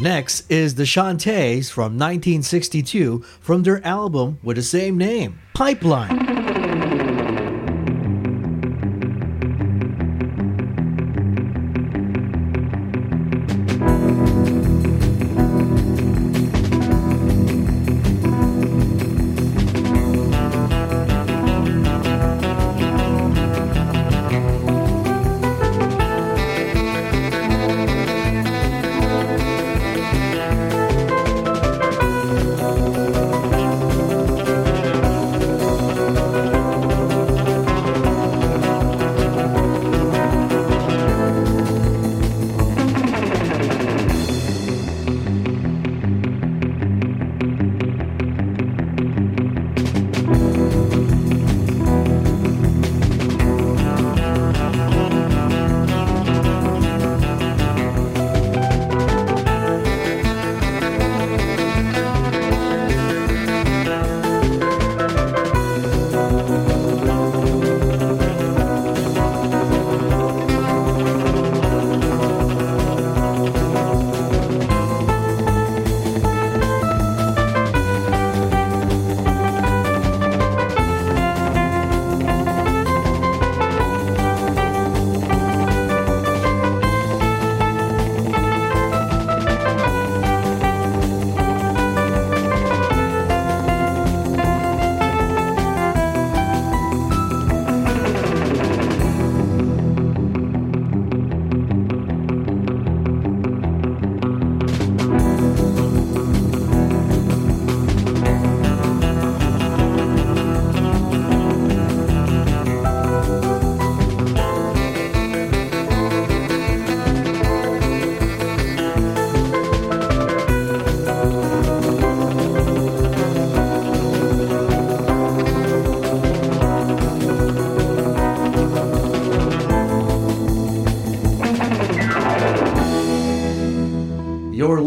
Next is the Chantays from 1962 from their album with the same name, Pipeline.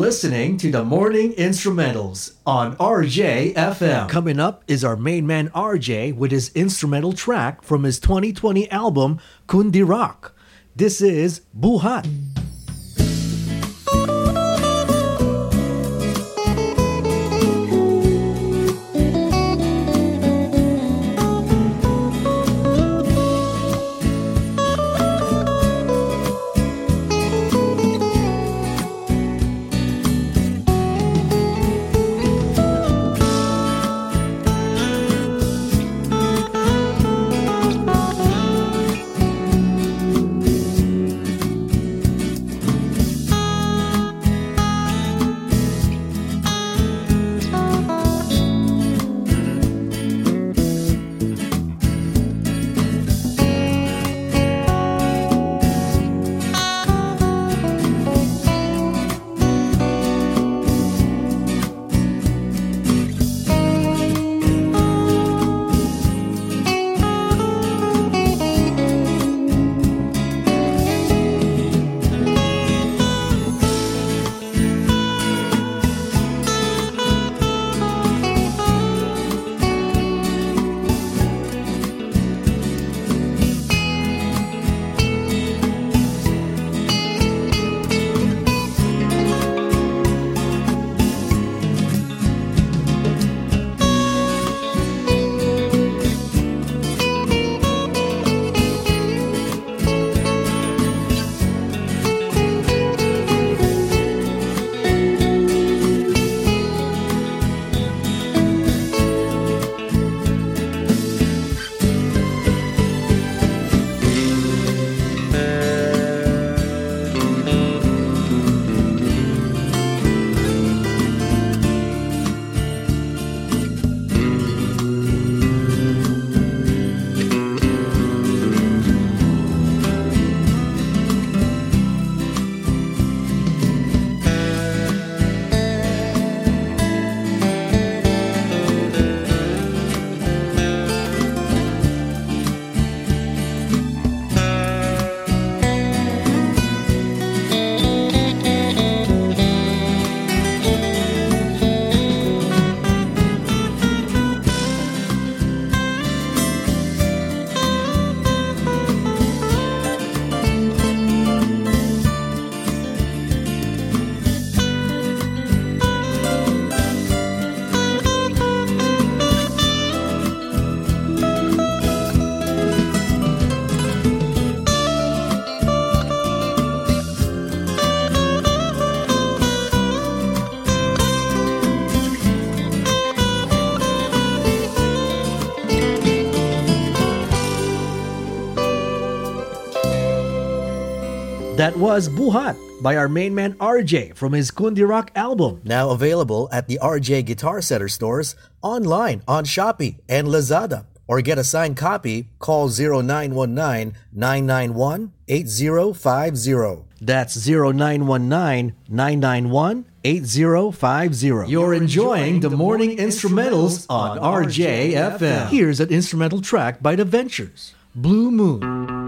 Listening to the Morning Instrumentals on RJFM. Coming up is our main man RJ with his instrumental track from his 2020 album Kundi Rock. This is Buhat. Was Buhat by our main man RJ from his Kundi Rock album. Now available at the RJ Guitar Center stores, online on Shopee and Lazada. Or get a signed copy, call 0919-991-8050. That's 0919-991-8050. You're enjoying the morning instrumentals on RJFM. Here's an instrumental track by The Ventures, Blue Moon.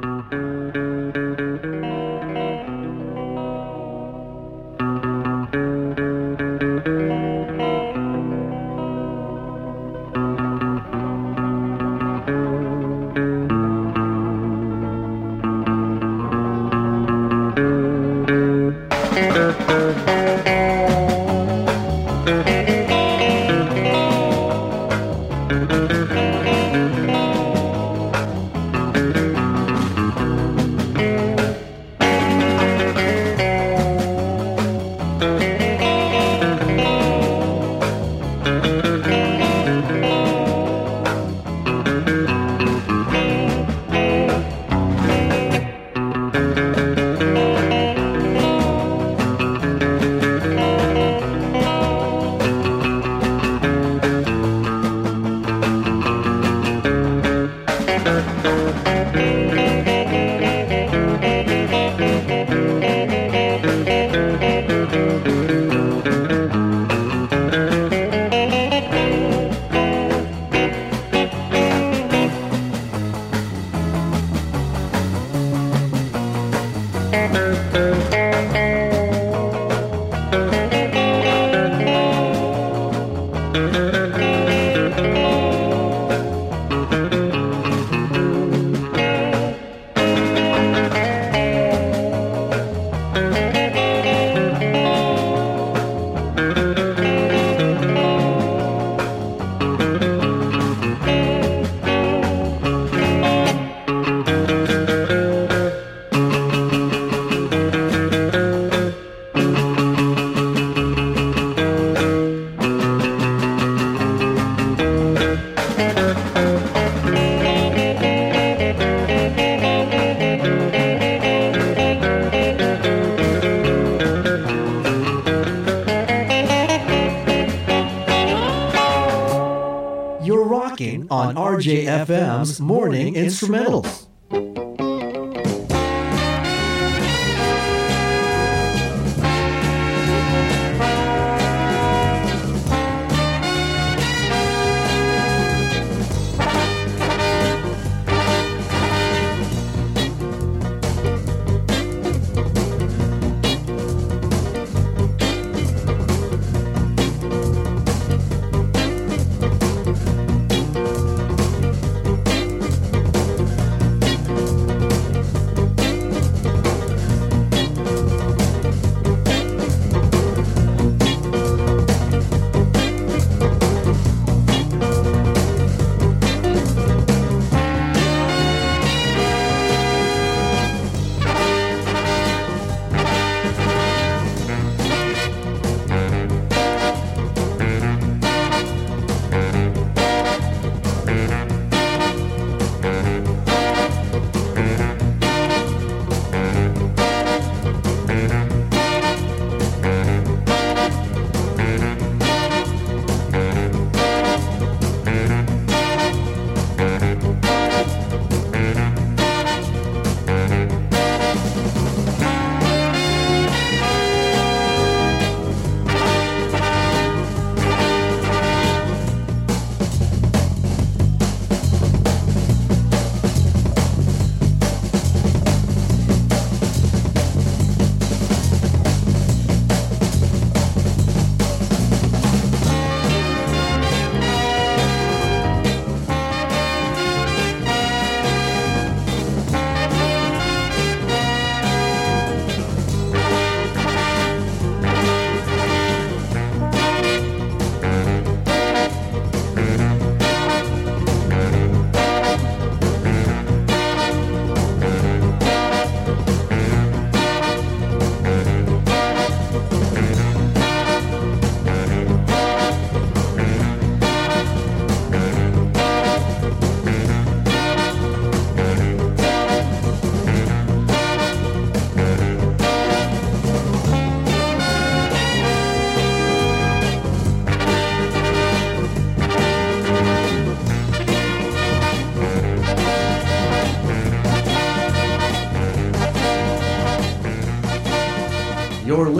Morning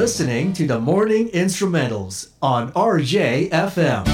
listening to the Morning Instrumentals on RJFM.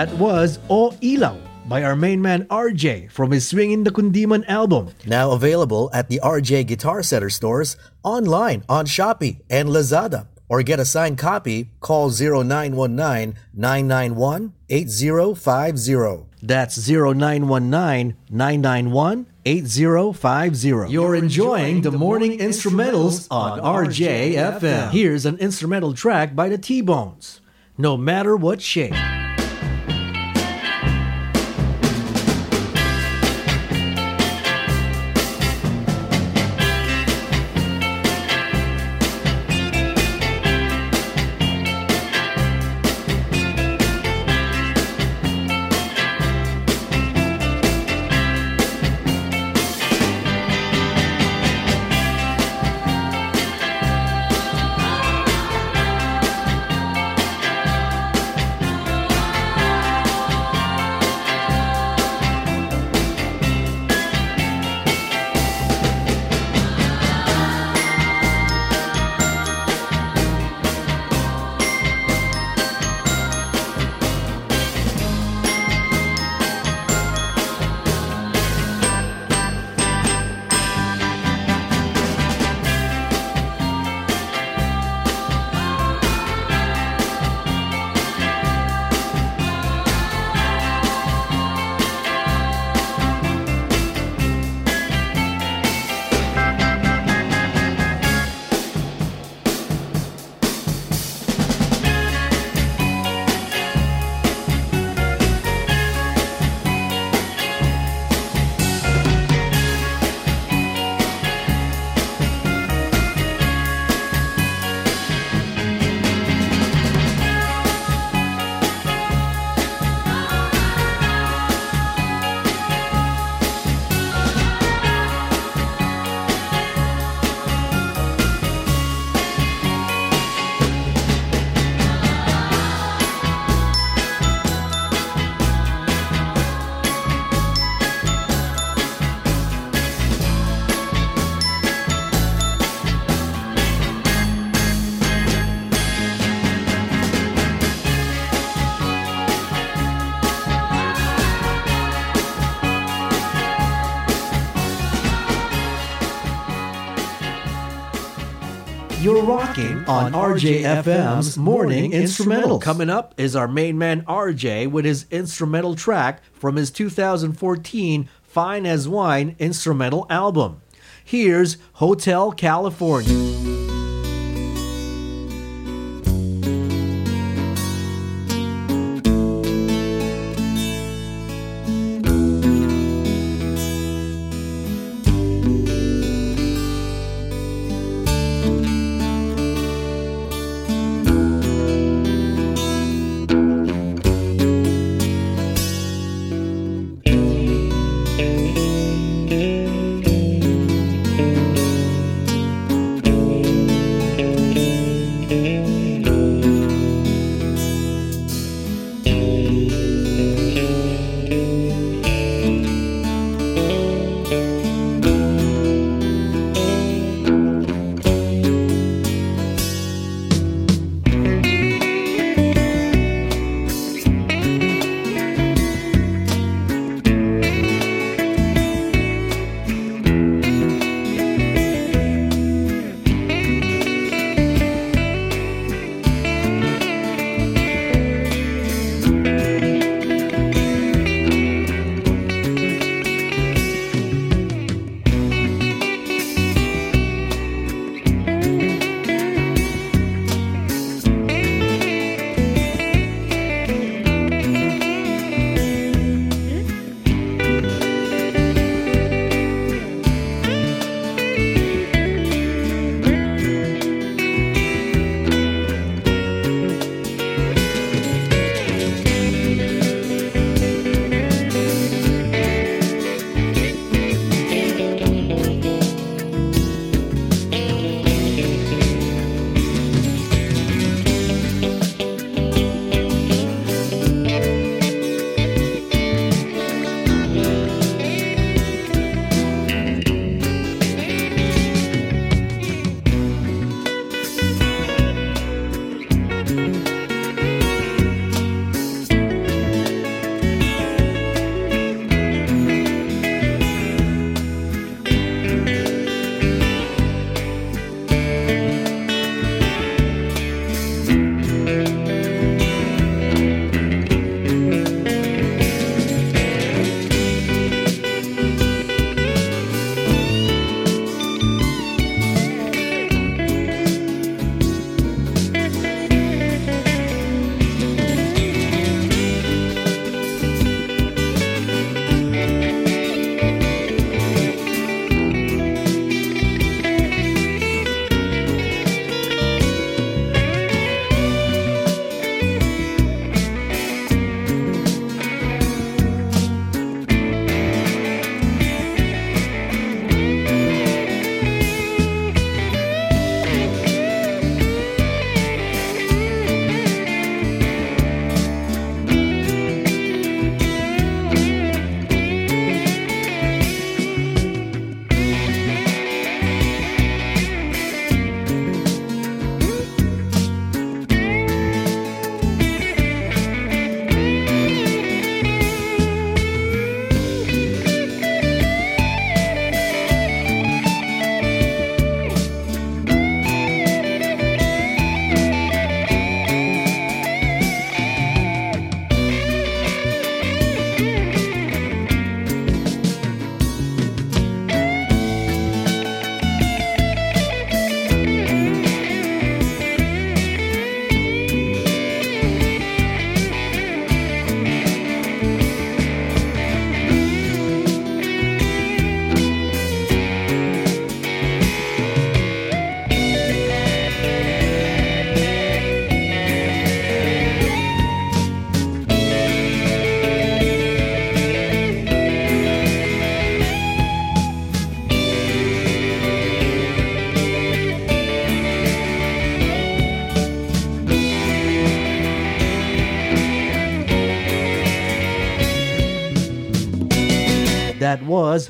That was O Ilaw by our main man RJ from his Swingin' the Kundiman album. Now available at the RJ Guitar Center stores, online on Shopee and Lazada. Or get a signed copy, call 0919-991-8050. That's 0919-991-8050. You're enjoying the morning instrumentals on RJFM. Here's an instrumental track by the T-Bones. No matter what shape. On RJFM's Morning Instrumental. Coming up is our main man RJ with his instrumental track from his 2014 Fine as Wine instrumental album. Here's Hotel California.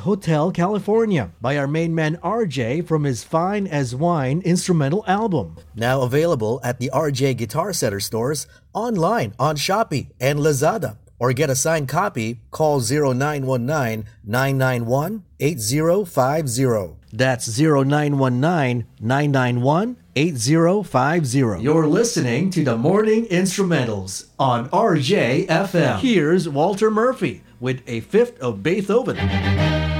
Hotel California by our main man RJ from his Fine as Wine instrumental album. Now available at the RJ Guitar Center stores, online on Shopee and Lazada. Or get a signed copy, call 0919 991 8050. That's 0919-991-8050. You're listening to the Morning Instrumentals on RJFM. Here's Walter Murphy with a fifth of Beethoven.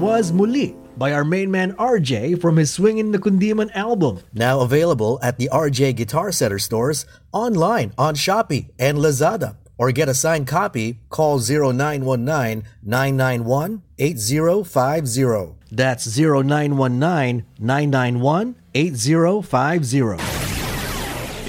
Was Muli by our main man RJ from his Swingin' the Kundiman album. Now available at the RJ Guitar Center stores, online on Shopee and Lazada. Or get a signed copy, call 0919-991-8050. That's 0919-991-8050.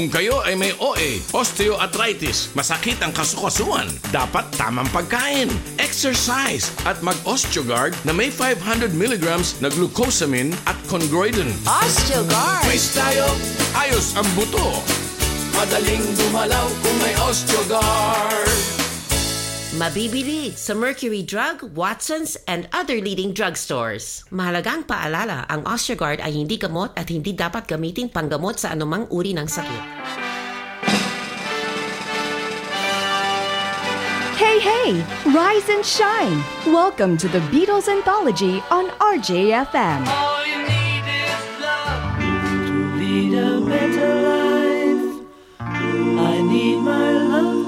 Kung kayo ay may OA, osteoarthritis, masakit ang kasukasuan, dapat tamang pagkain, exercise, at mag-Osteogard na may 500 mg na glucosamine at chondroitin. Osteogard! Quiz tayo, ayos ang buto. Madaling gumalaw kung may Osteogard. Mabibili sa Mercury Drug, Watson's, and other leading drugstores. Mahalagang paalala, ang Osteogard ay hindi gamot at hindi dapat gamitin panggamot sa anumang uri ng sakit. Hey, hey! Rise and shine! Welcome to the Beatles Anthology on RJFM. All you need is love to lead a better life. I need my love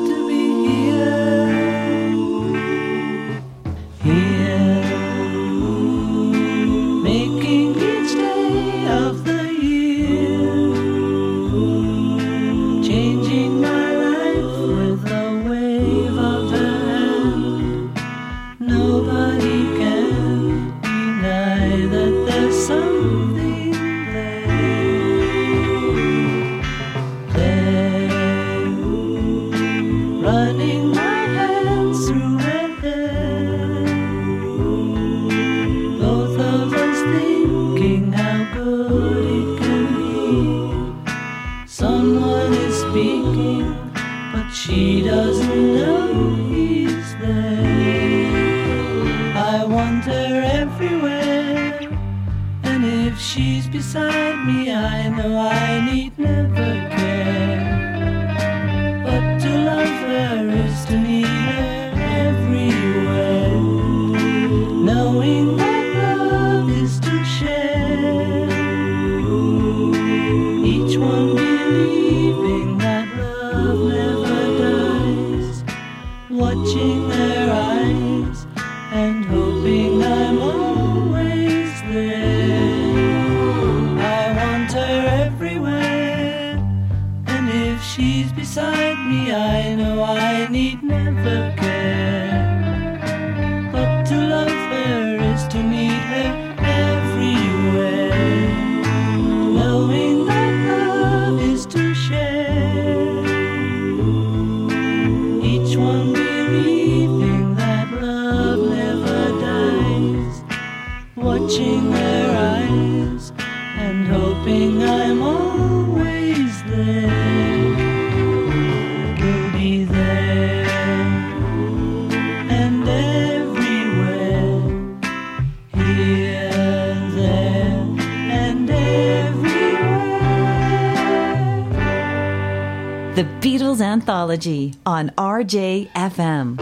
Anthology on RJFM.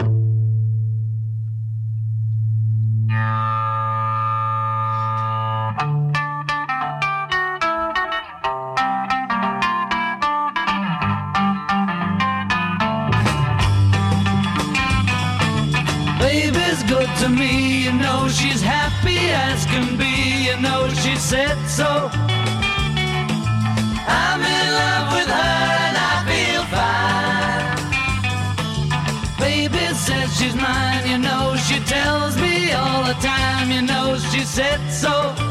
Baby's good to me, you know she's happy as can be, you know she said so. You said so.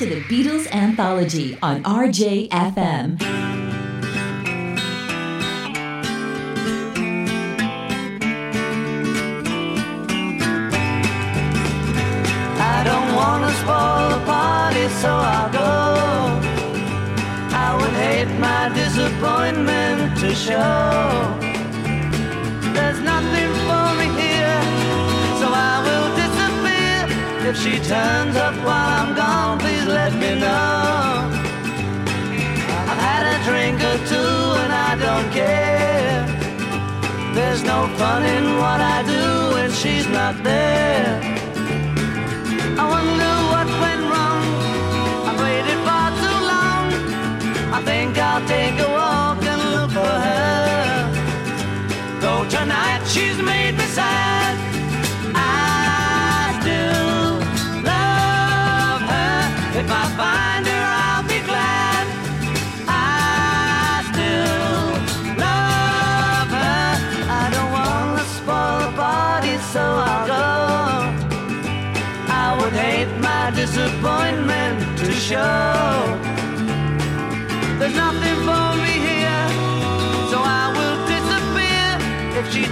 to the Beatles Anthology on RJFM. so I'll go. I would hate my disappointment to show. There's nothing for me here, so I will disappear if she turns up while enough. I've had a drink or two and I don't care. There's no fun in what I do when she's not there.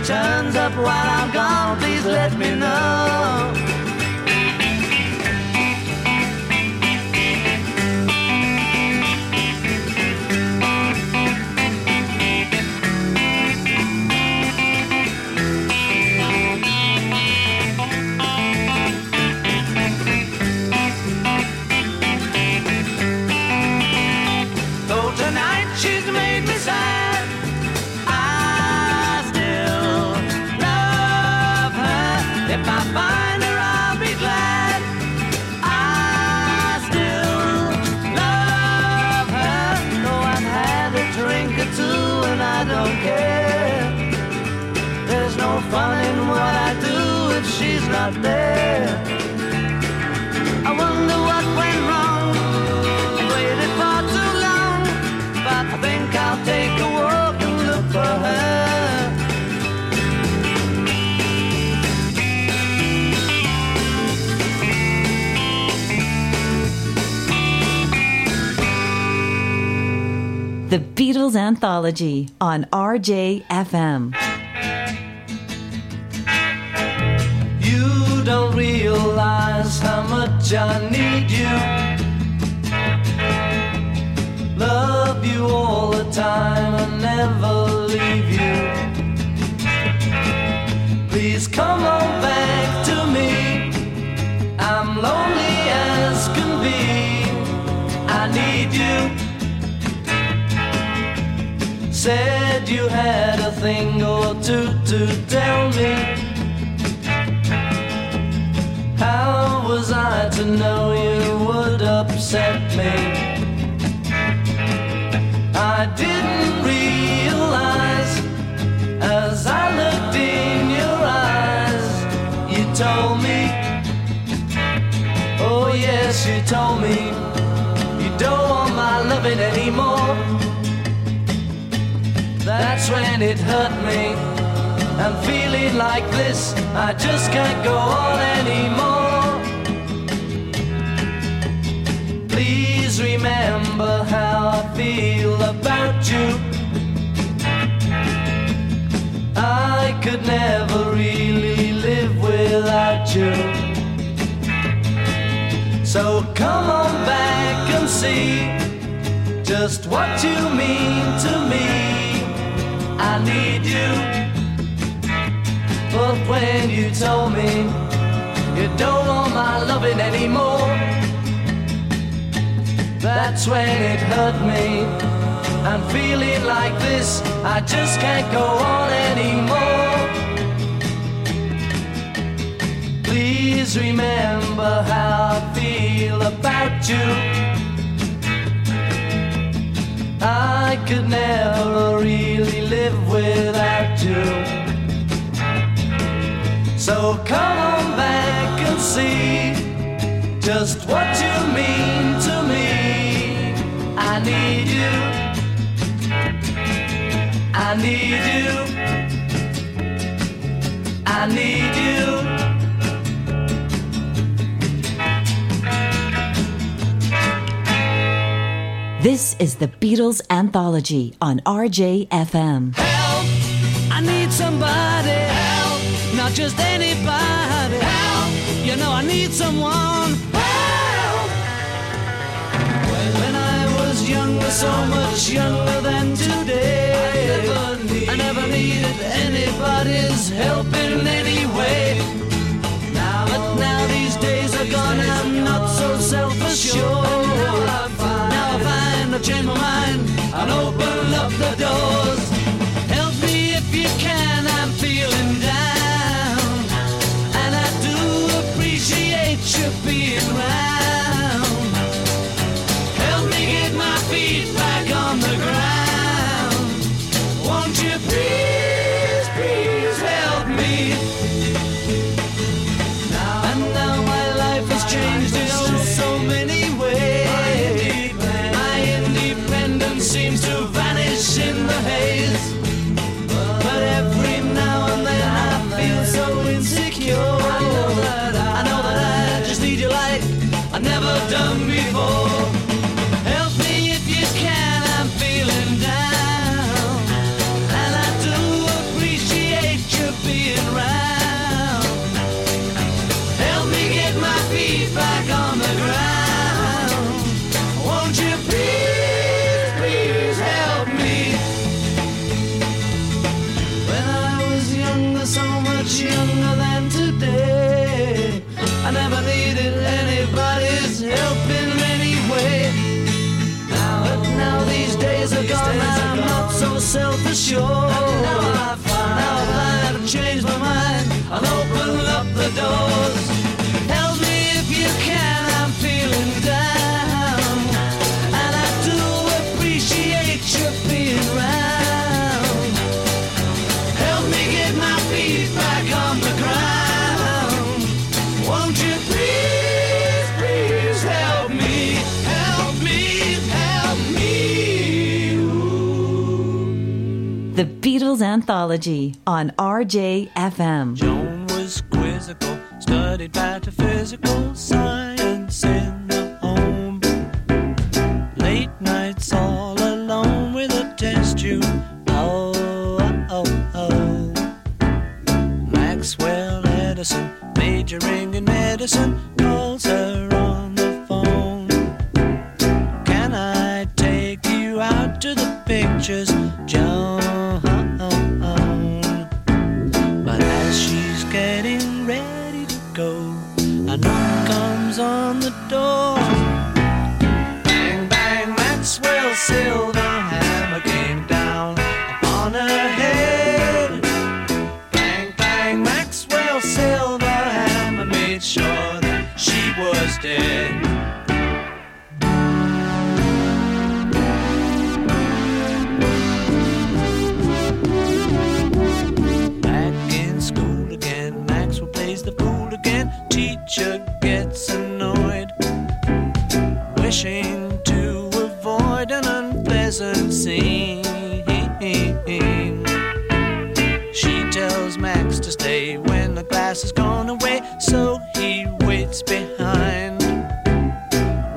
turns up while I'm gone, please let me The Beatles Anthology on RJFM. You don't realize how much I need you. Love you all the time and never leave you. Please come on back to me. I'm lonely. Said you had a thing or two to tell me. How was I to know you would upset me? I didn't realize as I looked in your eyes, you told me. Oh, yes, you told me you don't want my loving anymore. That's when it hurt me. I'm feeling like this, I just can't go on anymore. Please remember how I feel about you. I could never really live without you. So come on back and see just what you mean to me. I need you. But when you told me you don't want my loving anymore, that's when it hurt me. I'm feeling like this, I just can't go on anymore. Please remember how I feel about you. I could never really live without you. So come on back and see just what you mean to me. I need you. I need you. I need you. This is the Beatles Anthology on RJFM. Help! I need somebody. Help! Not just anybody. Help! You know I need someone. Help! When I was younger, so much younger than today, I never, needed anybody's help I've my mind and open up the doors. Beatles Anthology on RJFM. Joan was quizzical, studied metaphysical science in the home. Late nights all alone with a test tube. Oh, oh, oh. Maxwell Edison, majoring in medicine, to stay when the glass has gone away, so he waits behind.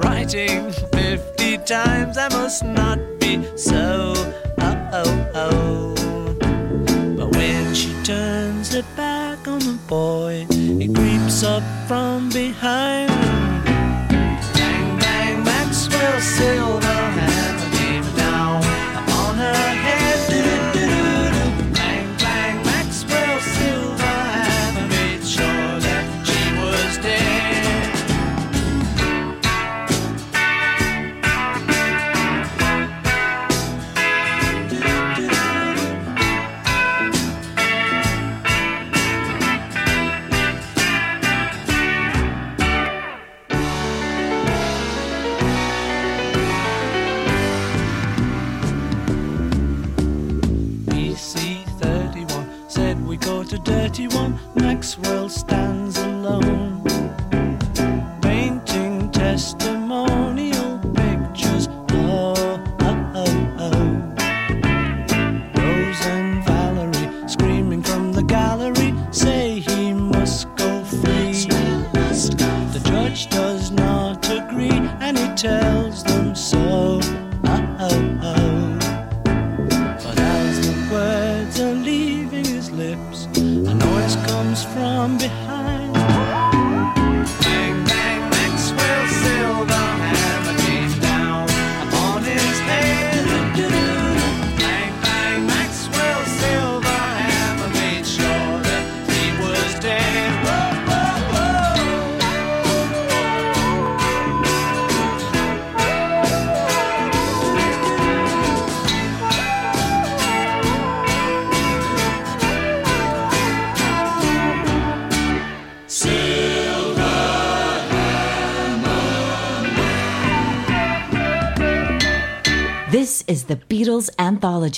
Writing 50 times, I must not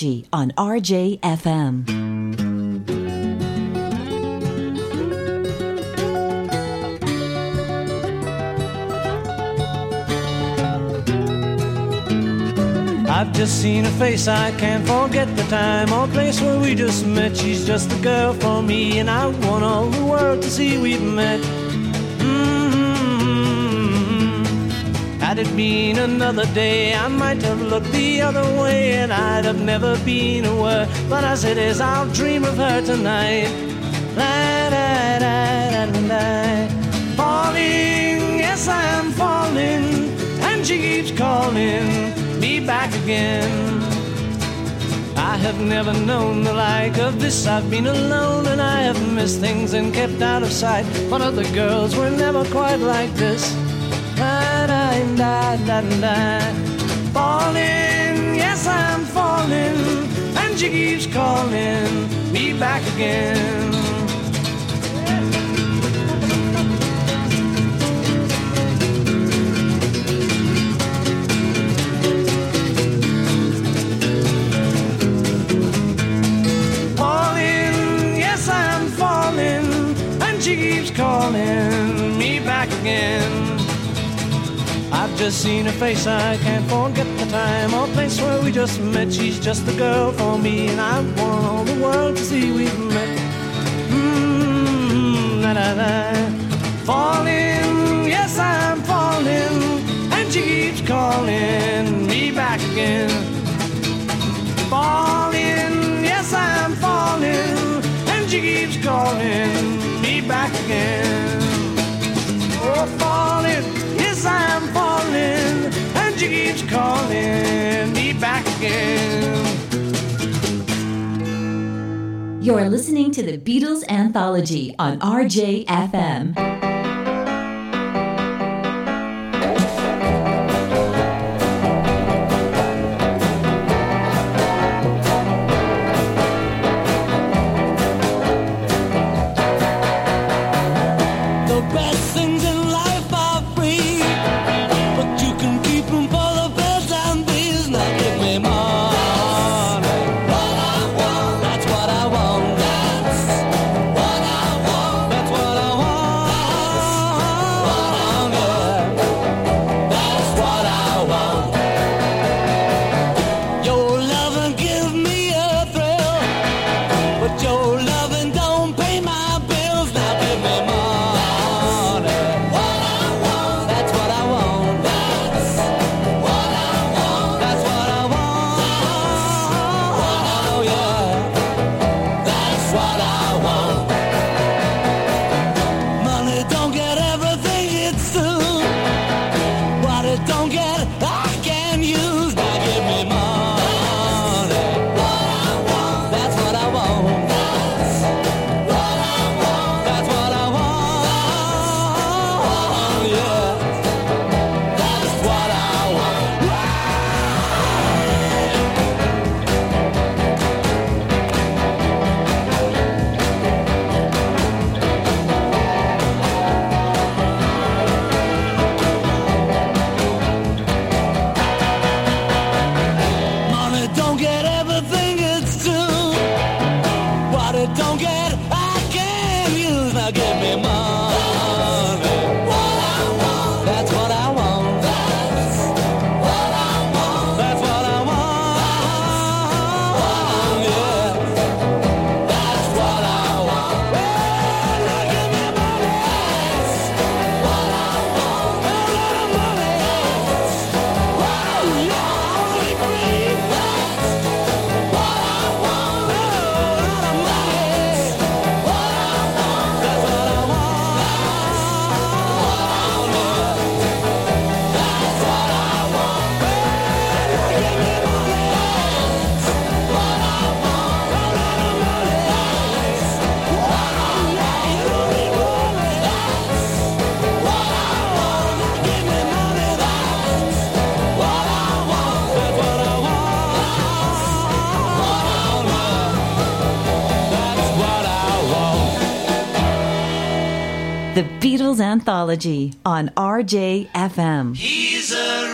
Anthology on RJFM. I've just seen her face, I can't forget the time or place where we just met. She's just the girl for me, and I want all the world to see we've met. It been another day, I might have looked the other way, and I'd have never been aware. But as it is, I'll dream of her tonight. La, da, da, da, da. Falling, yes, I am falling, and she keeps calling me back again. I have never known the like of this. I've been alone and I have missed things and kept out of sight. But other girls were never quite like this. Da, da, da. Falling, yes, I'm falling, and she keeps calling me back again. Yes, I'm falling, and she keeps calling me back again. Just seen her face, I can't forget the time or place where we just met. She's just the girl for me, and I want all the world to see we've met. Mmm, la la la. Falling, yes, I'm falling, and she keeps calling me back again. Falling, yes, I'm falling, and she keeps calling You're listening to the Beatles Anthology on RJFM. On RJFM. He's a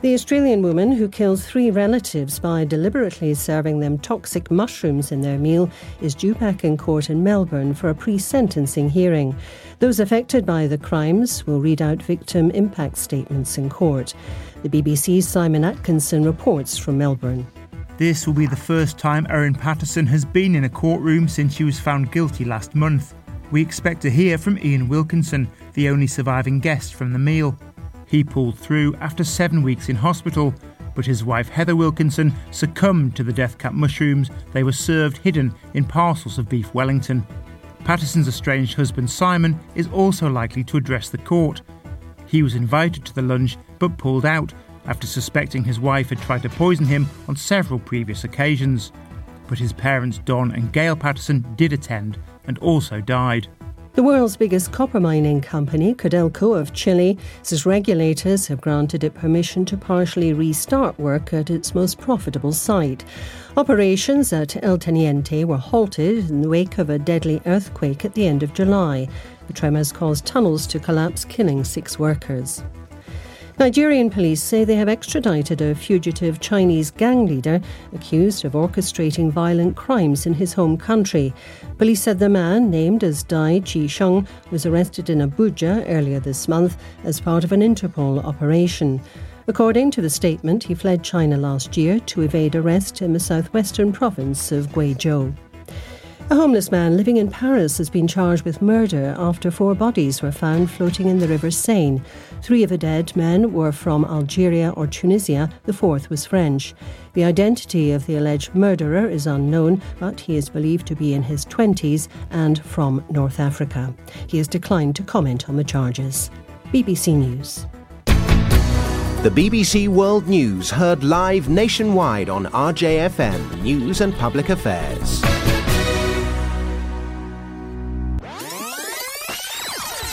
The Australian woman who killed three relatives by deliberately serving them toxic mushrooms in their meal is due back in court in Melbourne for a pre sentencing hearing. Those affected by the crimes will read out victim impact statements in court. The BBC's Simon Atkinson reports from Melbourne. This will be the first time Erin Patterson has been in a courtroom since she was found guilty last month. We expect to hear from Ian Wilkinson, the only surviving guest from the meal. He pulled through after seven weeks in hospital, but his wife Heather Wilkinson succumbed to the death cap mushrooms they were served hidden in parcels of beef Wellington. Patterson's estranged husband Simon is also likely to address the court. He was invited to the lunch but pulled out after suspecting his wife had tried to poison him on several previous occasions. But his parents Don and Gail Patterson did attend and also died. The world's biggest copper mining company, Codelco of Chile, says regulators have granted it permission to partially restart work at its most profitable site. Operations at El Teniente were halted in the wake of a deadly earthquake at the end of July. The tremors caused tunnels to collapse, killing six workers. Nigerian police say they have extradited a fugitive Chinese gang leader accused of orchestrating violent crimes in his home country. Police said the man, named as Dai Chi Sheng, was arrested in Abuja earlier this month as part of an Interpol operation. According to the statement, he fled China last year to evade arrest in the southwestern province of Guizhou. A homeless man living in Paris has been charged with murder after four bodies were found floating in the River Seine. Three of the dead men were from Algeria or Tunisia, the fourth was French. The identity of the alleged murderer is unknown, but he is believed to be in his 20s and from North Africa. He has declined to comment on the charges. BBC News. The BBC World News heard live nationwide on RJFM News and Public Affairs.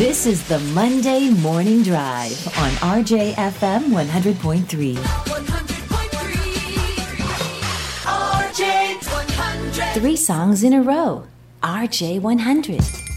This is the Monday Morning Drive on RJFM 100.3. RJ100. Three songs in a row. RJ 100.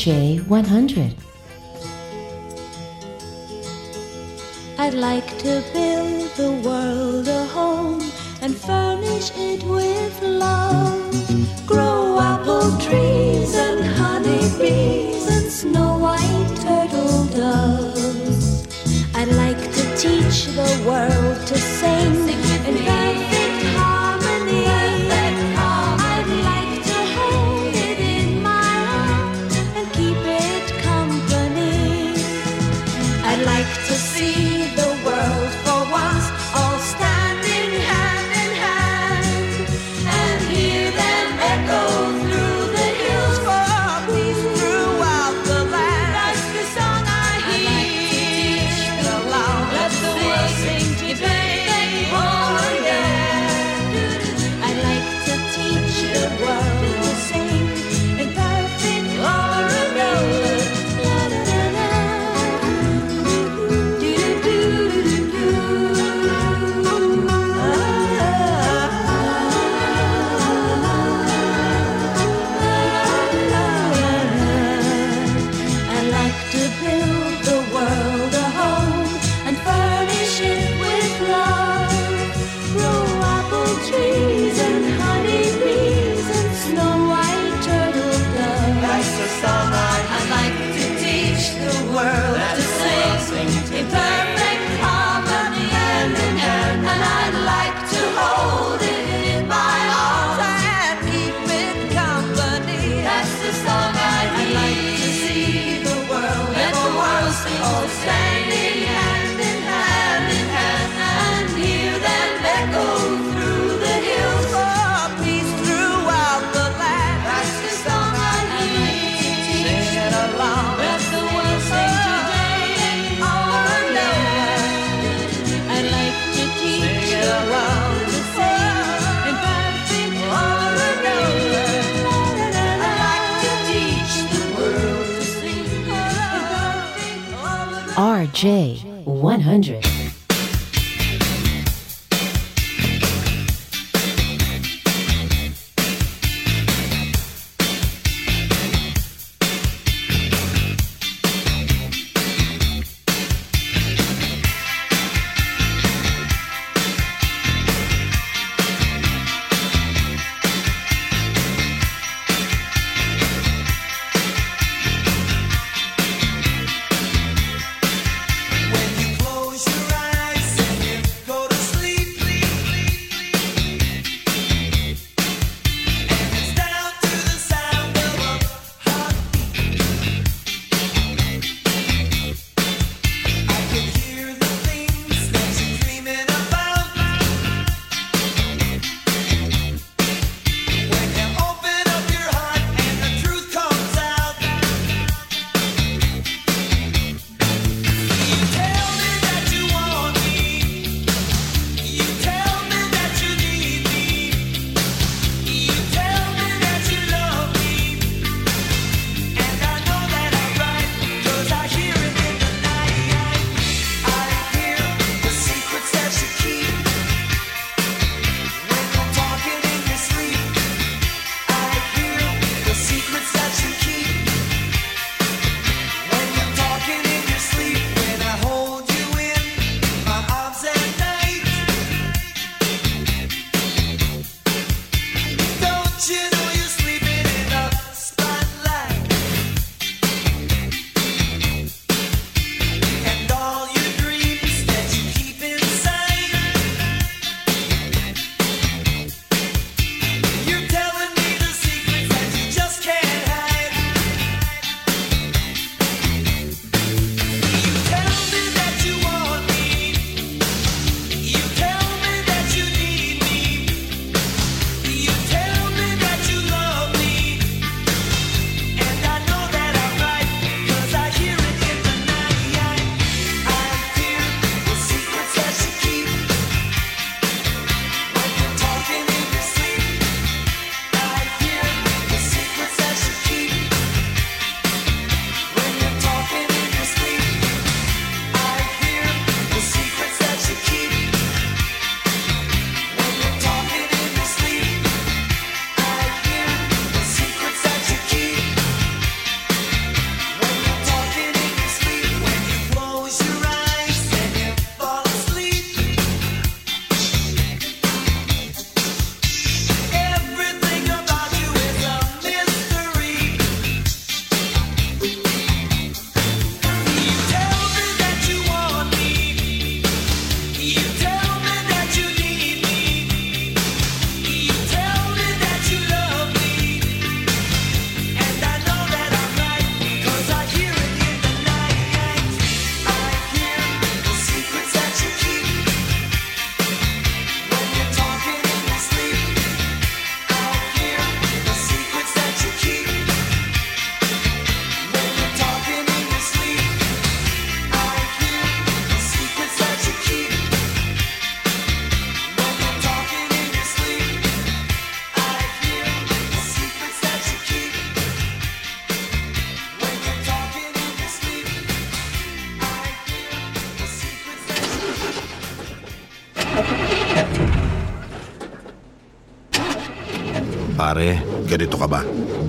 J100. I'd like to build the world a home and furnish it with love. Grow apple trees and honey bees and snow white turtle doves. I'd like to teach the world J100.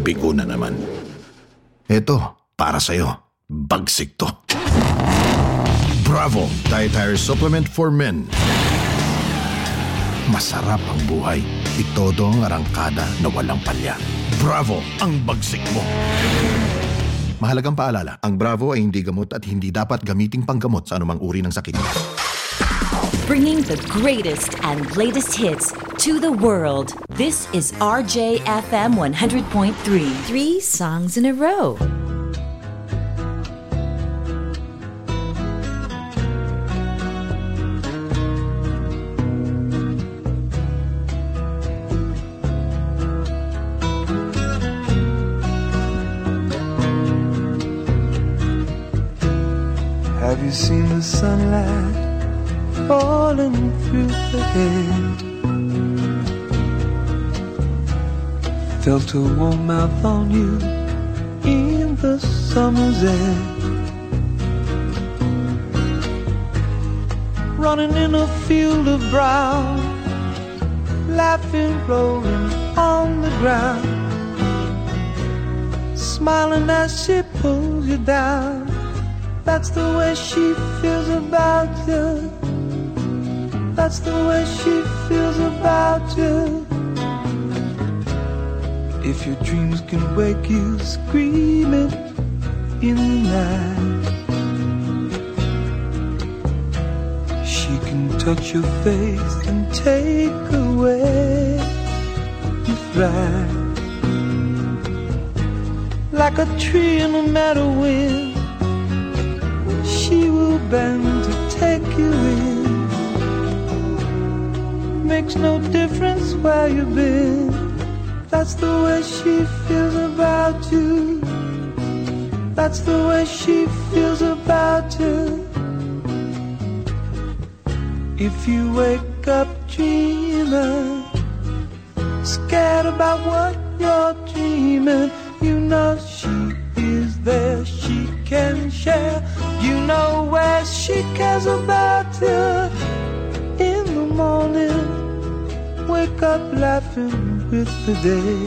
Bigo na naman. Eto, para sa'yo. Bagsik to. Bravo! Dietary Supplement for Men. Masarap ang buhay. Itodo ang arangkada na walang palya. Bravo! Ang bagsik mo! Mahalagang paalala, ang Bravo ay hindi gamot at hindi dapat gamiting panggamot sa anumang uri ng sakit. Bringing the greatest and latest hits to the world. This is RJFM 100.3. Three songs in a row. A warm mouth on you in the summer's air. Running in a field of brown, laughing, rolling on the ground, smiling as she pulls you down. That's the way she feels about you. That's the way she feels about you. If your dreams can wake you screaming in the night, she can touch your face and take away your fright. Like a tree in a meadow wind she will bend to take you in. Makes no difference where you've been. That's the way she feels about you. That's the way she feels about you. If you wake up dreaming, scared about what you're dreaming, you know she is there. She can share. You know where she cares about you. In the morning, wake up laughing with the day.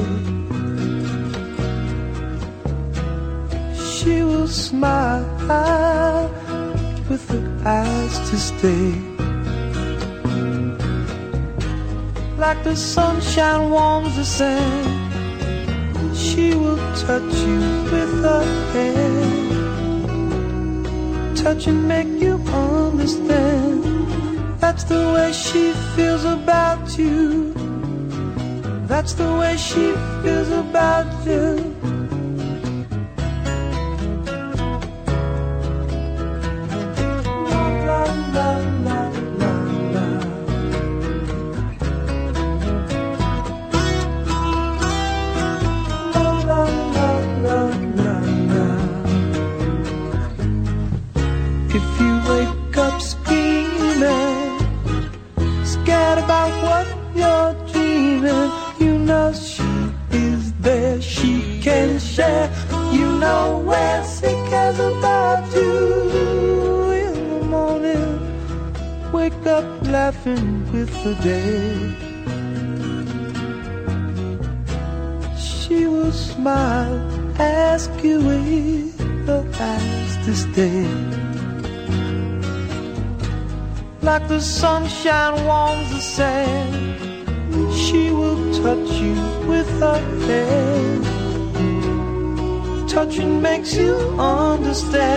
She will smile with her eyes to stay. Like the sunshine warms the sand, she will touch you with her hand touch and make you understand. That's the way she feels about you. That's the way she feels about you. With the day. She will smile, ask you with her eyes to stay like the sunshine warms the sand. She will touch you with her hand. Touching makes you understand.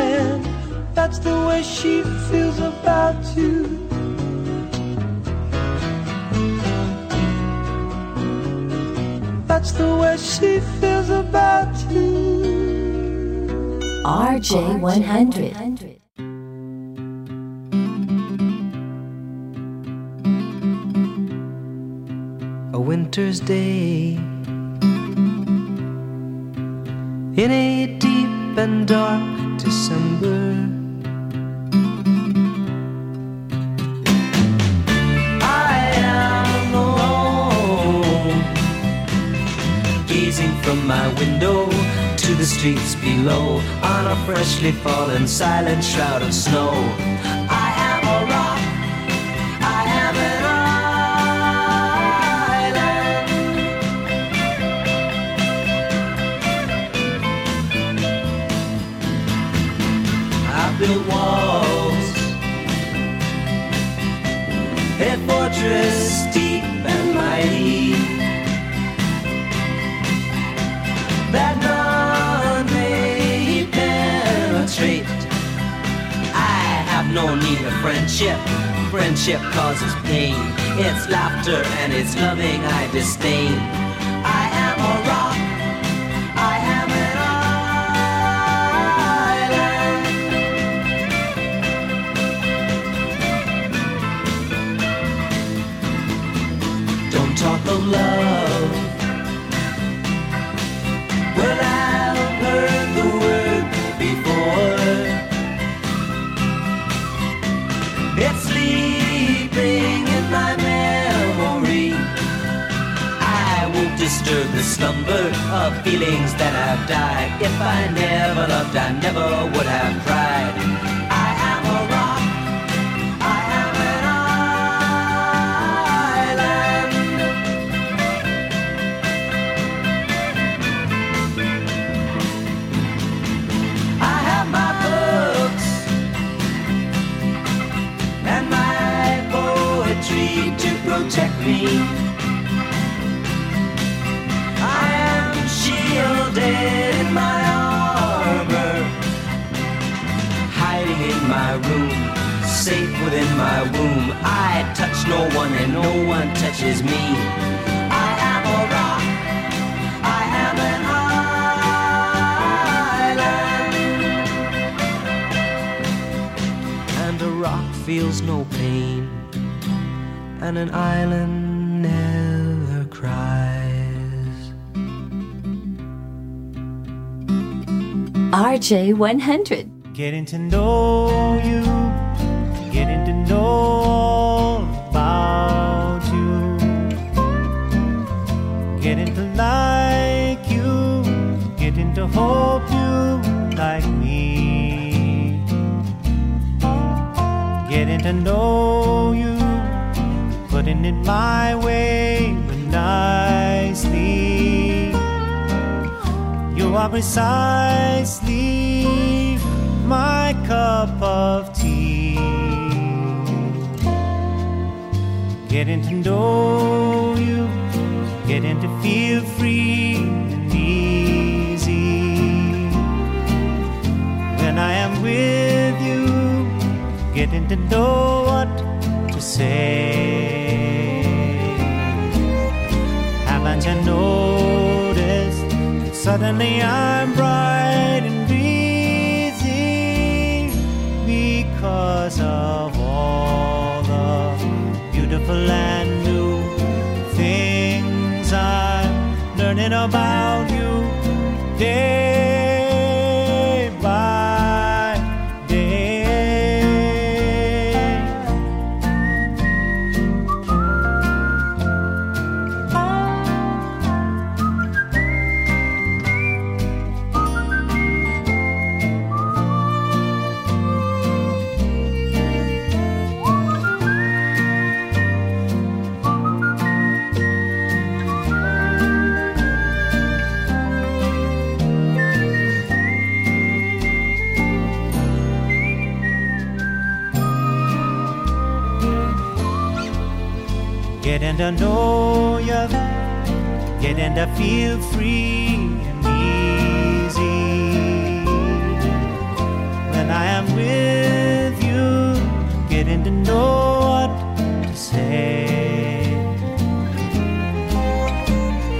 RJ100. a winter's day in a deep and dark December. I am alone, gazing from my window to the streets below on a freshly fallen silent shroud of snow. Friendship. Friendship causes pain. It's laughter and it's loving I disdain. I am a slumber of feelings that have died. If I never loved, I never would have tried. No one and no one touches me. I am a rock. I am an island. And a rock feels no pain, and an island never cries. RJ100. Getting to know you, to know you, putting it my way, nicely. You are precisely my cup of tea. Getting to know you, getting to feel to know what to say. Haven't you noticed? that Suddenly I'm bright and busy because of all the beautiful and new things I'm learning about you day Getting to know you, getting to feel free and easy. When I am with you, getting to know what to say.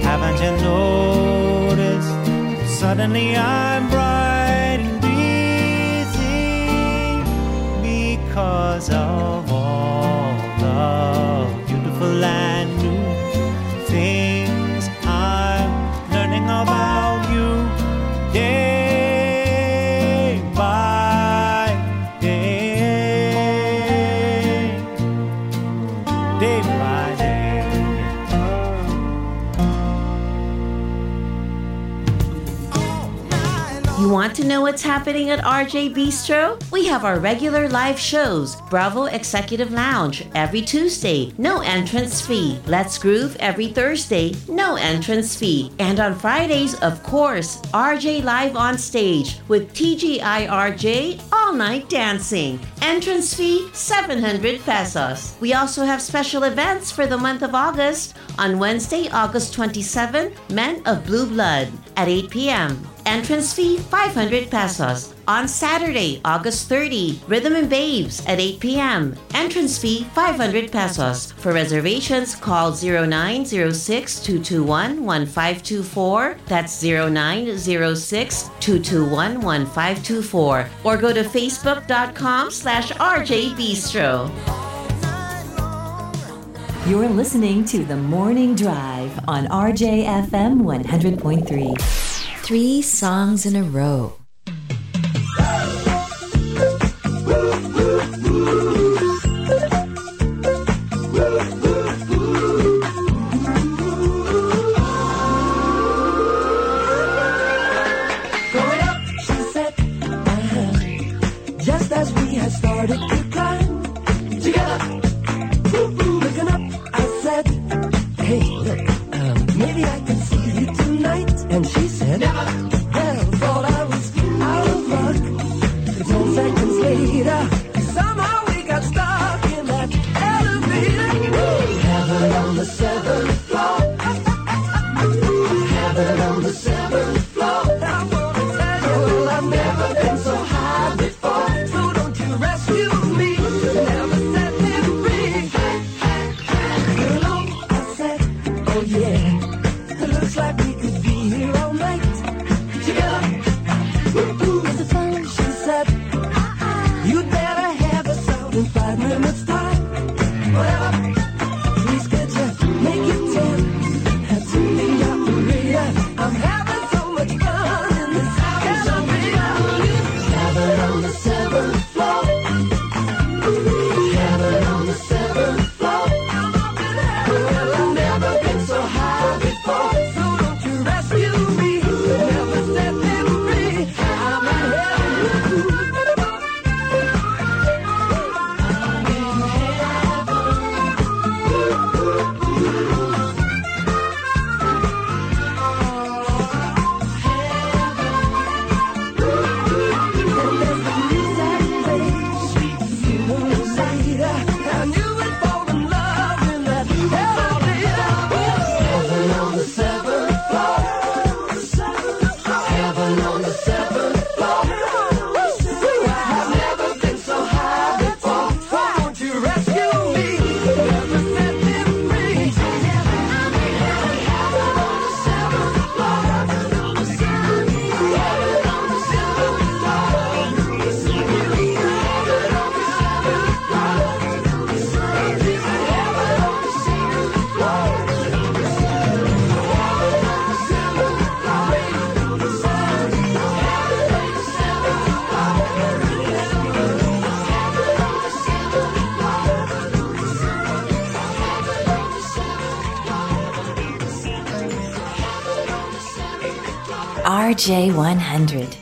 Haven't you noticed? Suddenly I'm bright what's happening at RJ Bistro? We have our regular live shows, Bravo Executive Lounge every Tuesday, no entrance fee. Let's Groove every Thursday, no entrance fee. And on Fridays, of course, RJ Live on Stage with TGIRJ All Night Dancing. Entrance fee 700 pesos. We also have special events for the month of August on Wednesday, August 27, Men of Blue Blood at 8 p.m. Entrance fee 500 pesos. On Saturday, August 30, Rhythm and Babes at 8 p.m. Entrance fee 500 pesos. For reservations, call 0906-221-1524. That's 0906-221-1524. Or go to facebook.com slash rjbistro. You're listening to The Morning Drive on RJFM 100.3 three songs in a row. J100.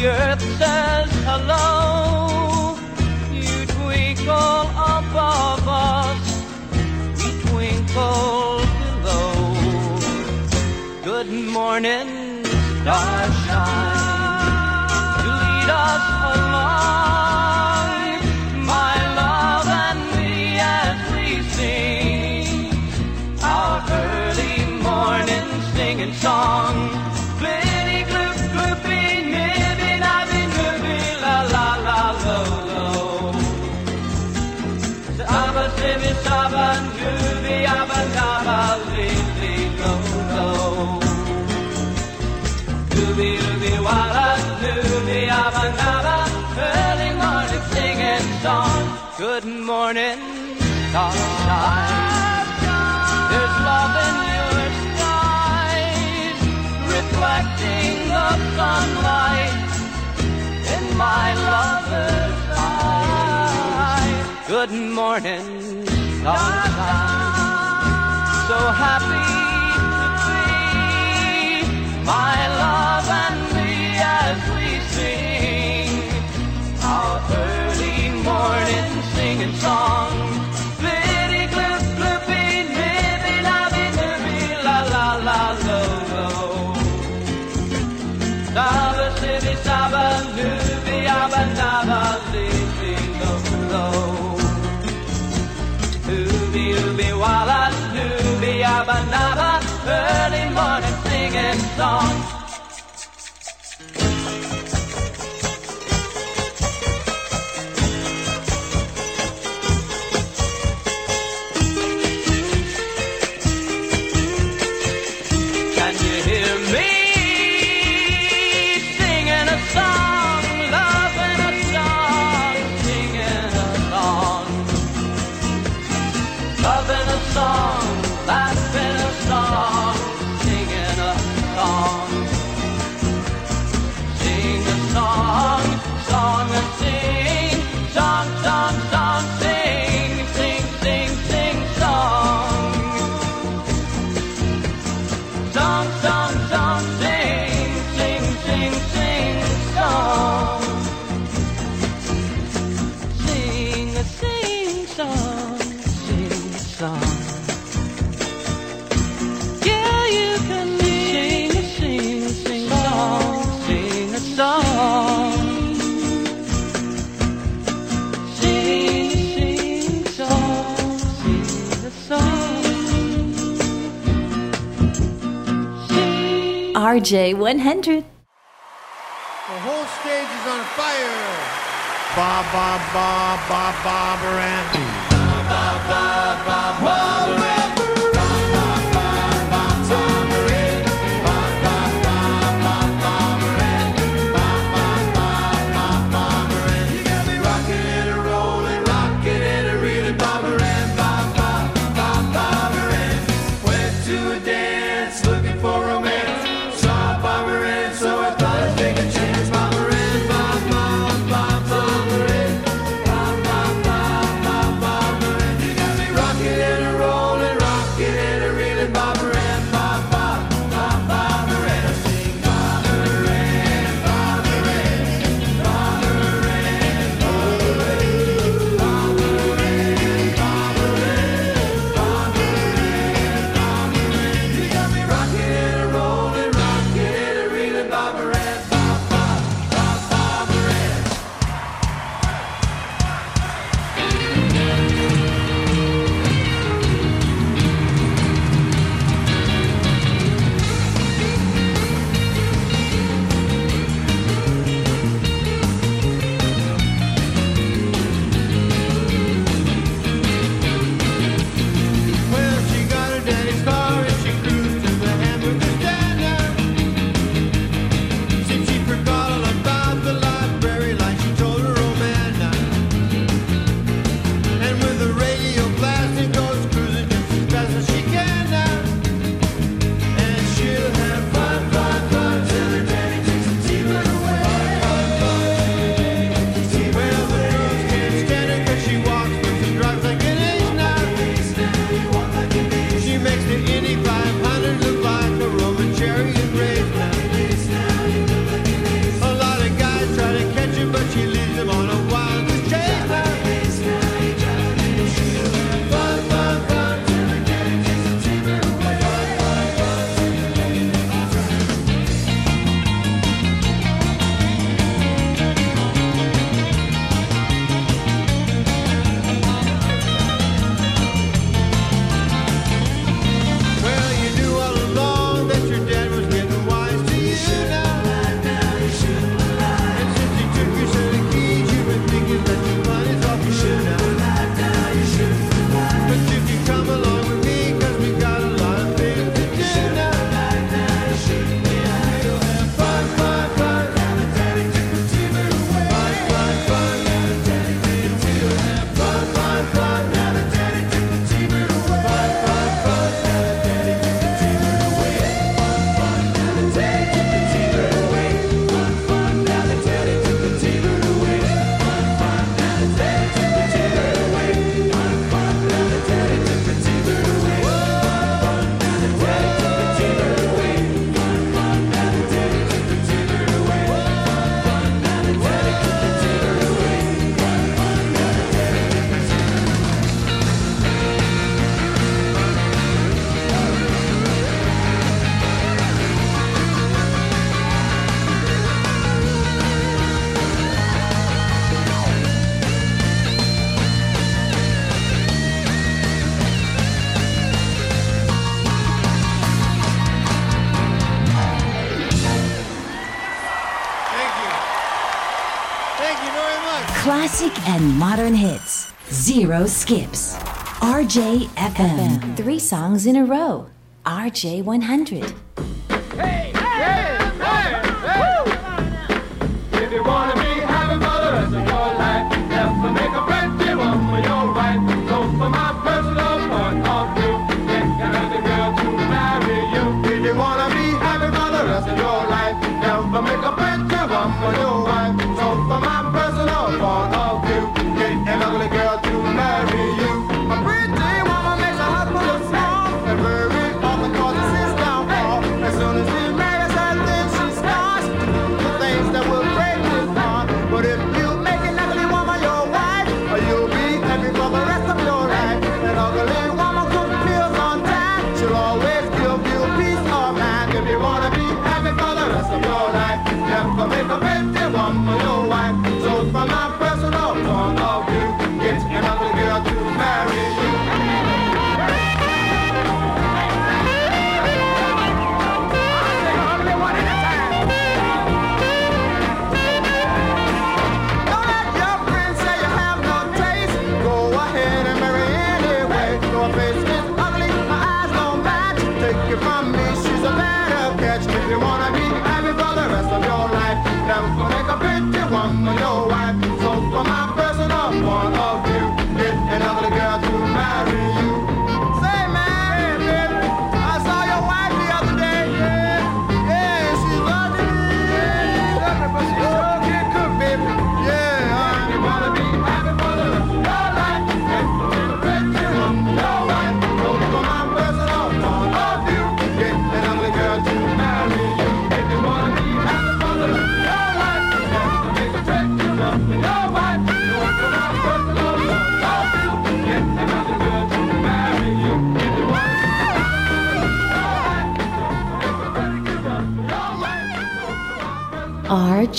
the earth says hello. You twinkle above us, we twinkle below. Good morning, stars. morning sunshine. There's love in your skies, reflecting the sunlight in my lover's eyes. Good morning sunshine. So happy to be my love and singing song. La la la lo lo. Saba lo lo. Early morning singing song. RJ100. The whole stage is on fire. Bob, Bob, Bob, Bob, Bobberan. Bob, Bob, Bob, Bob, Bobberan. modern hits. Zero skips. RJFM. Three songs in a row. RJ100.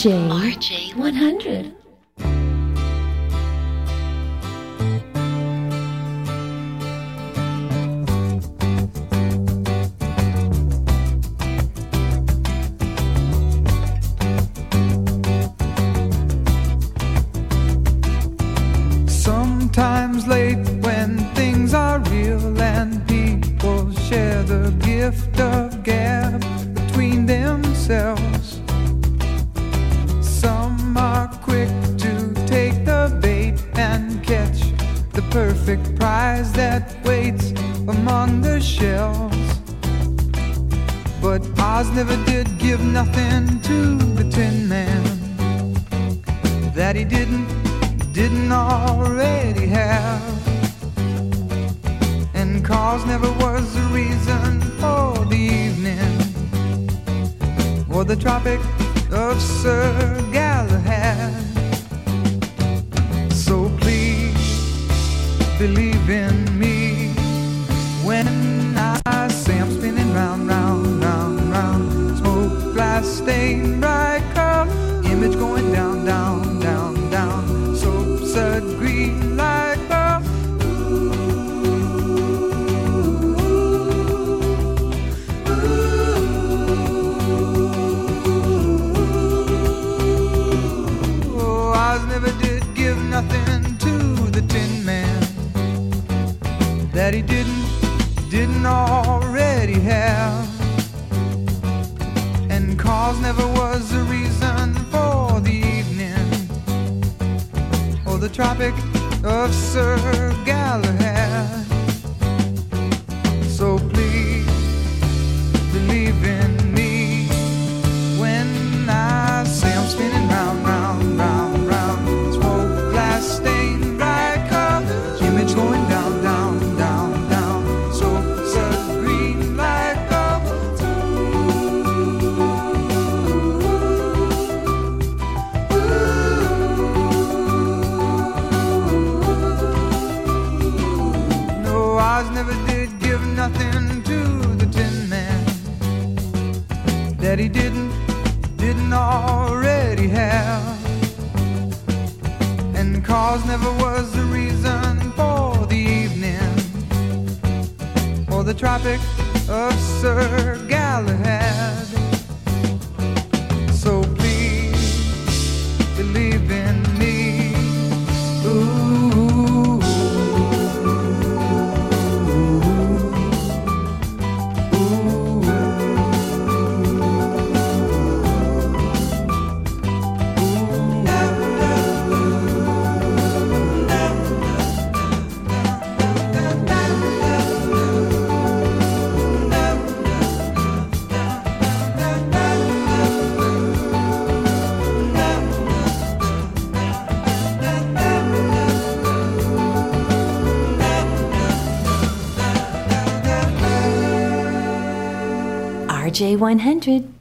Jane. RJ100.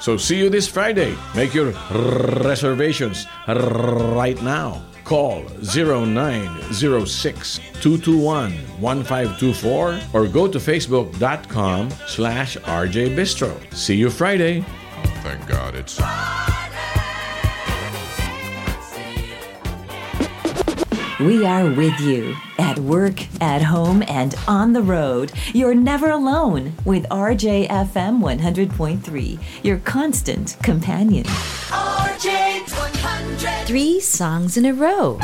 So see you this Friday. Make your reservations right now. Call 0906 221 1524 or go to facebook.com slash RJ Bistro. See you Friday. Thank God it's. We are with you at work, at home, and on the road. You're never alone with RJFM 100.3, your constant companion. RJ 100. Three songs in a row.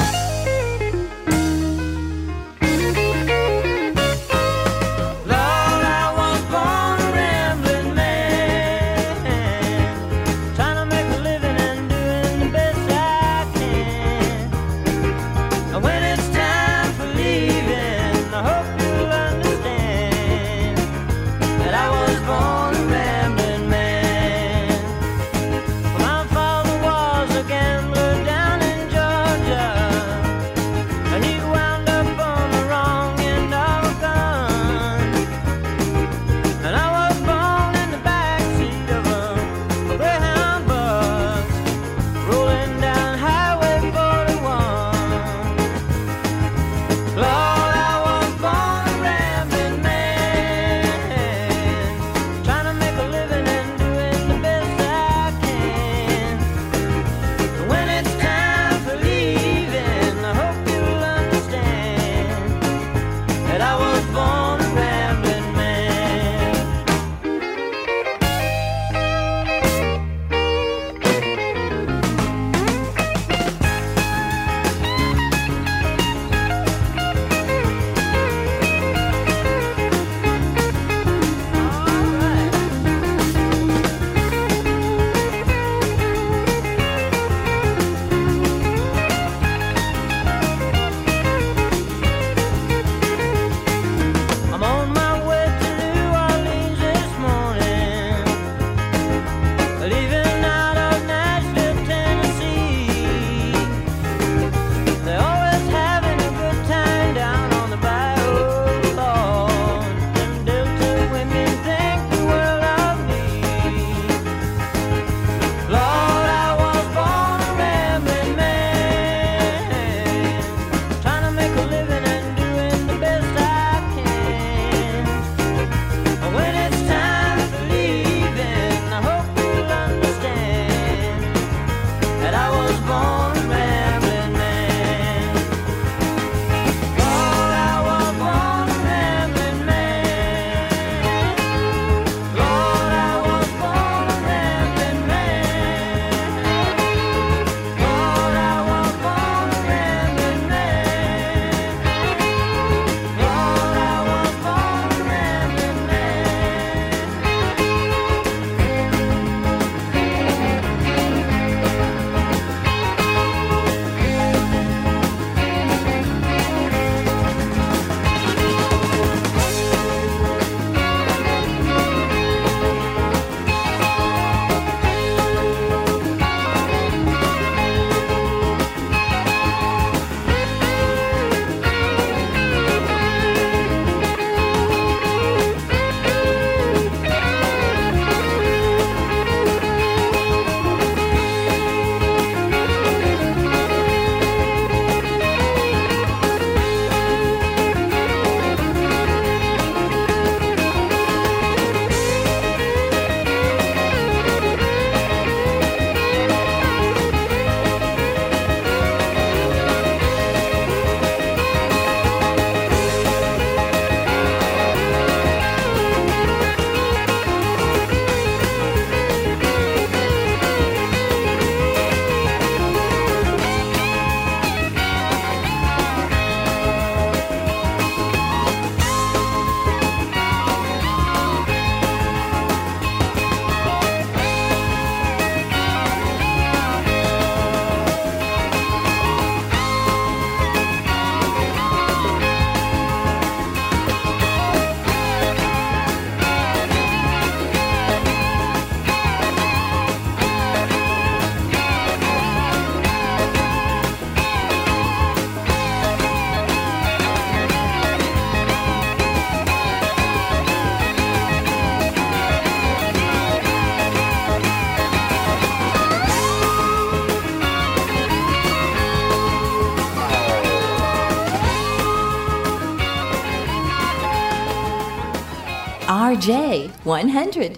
RJ100.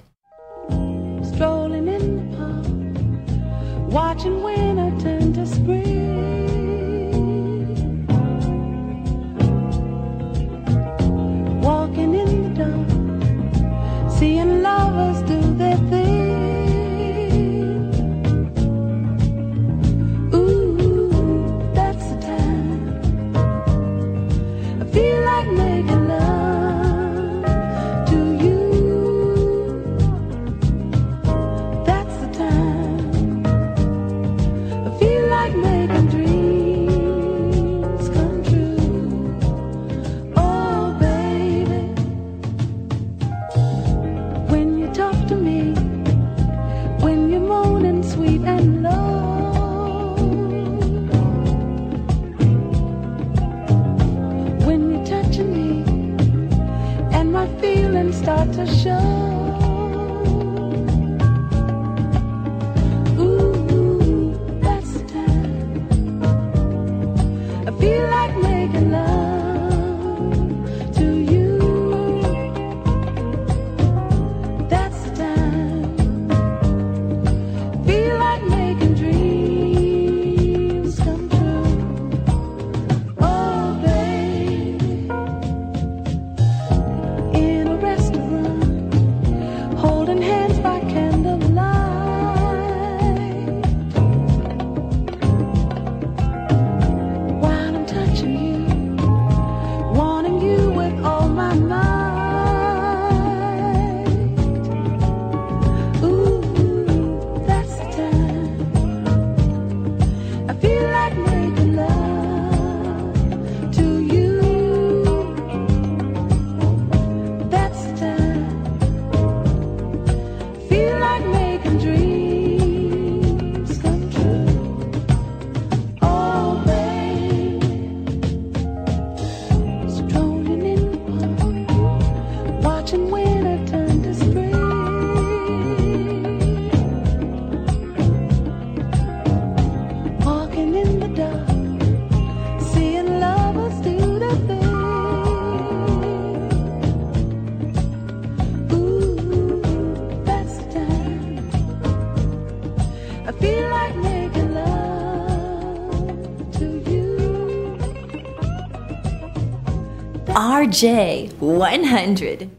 RJ100.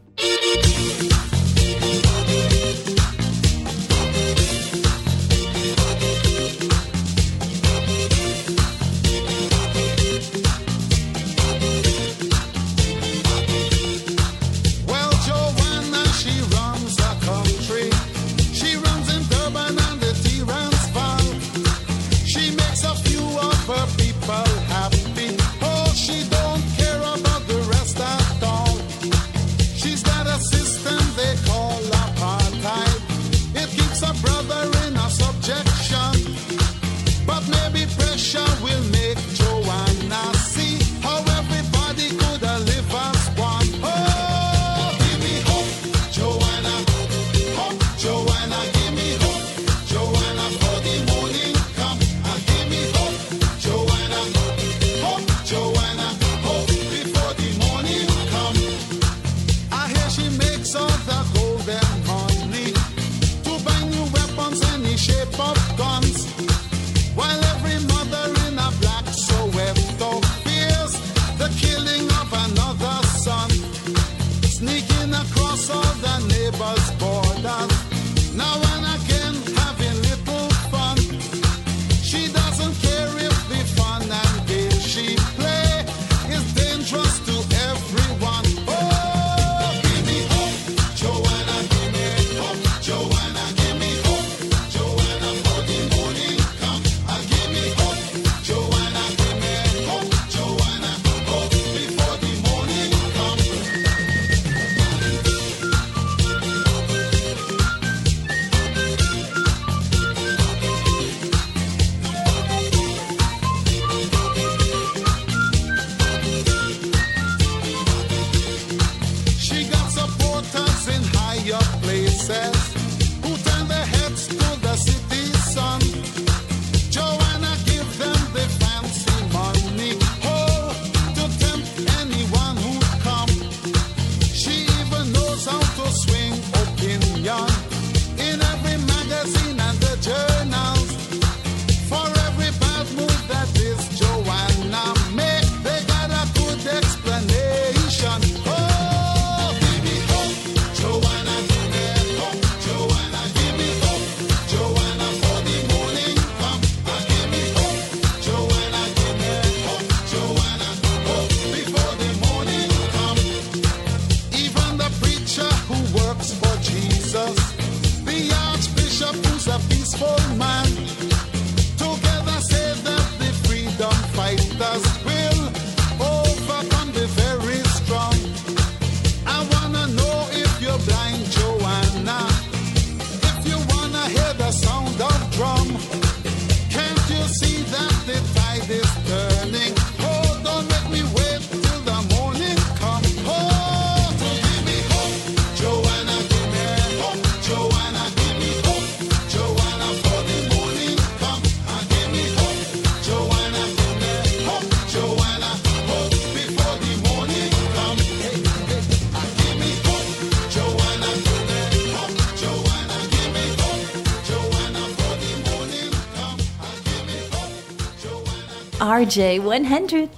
RJ100.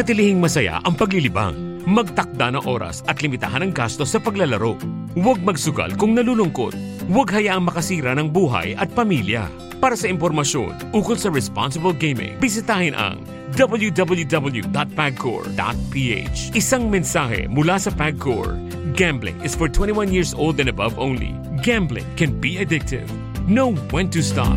Panatilihing masaya ang paglilibang. Magtakda ng oras at limitahan ang gastos sa paglalaro. Huwag magsugal kung nalulungkot. Huwag hayaang makasira ng buhay at pamilya. Para sa impormasyon ukol sa responsible gaming, bisitahin ang www.pagcor.ph. Isang mensahe mula sa Pagcor. Gambling is for 21 years old and above only. Gambling can be addictive. Know when to stop.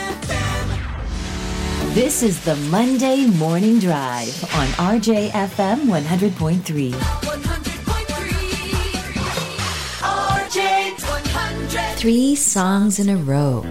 This is the Monday Morning Drive on RJFM 100.3. RJ 100. Three songs in a row.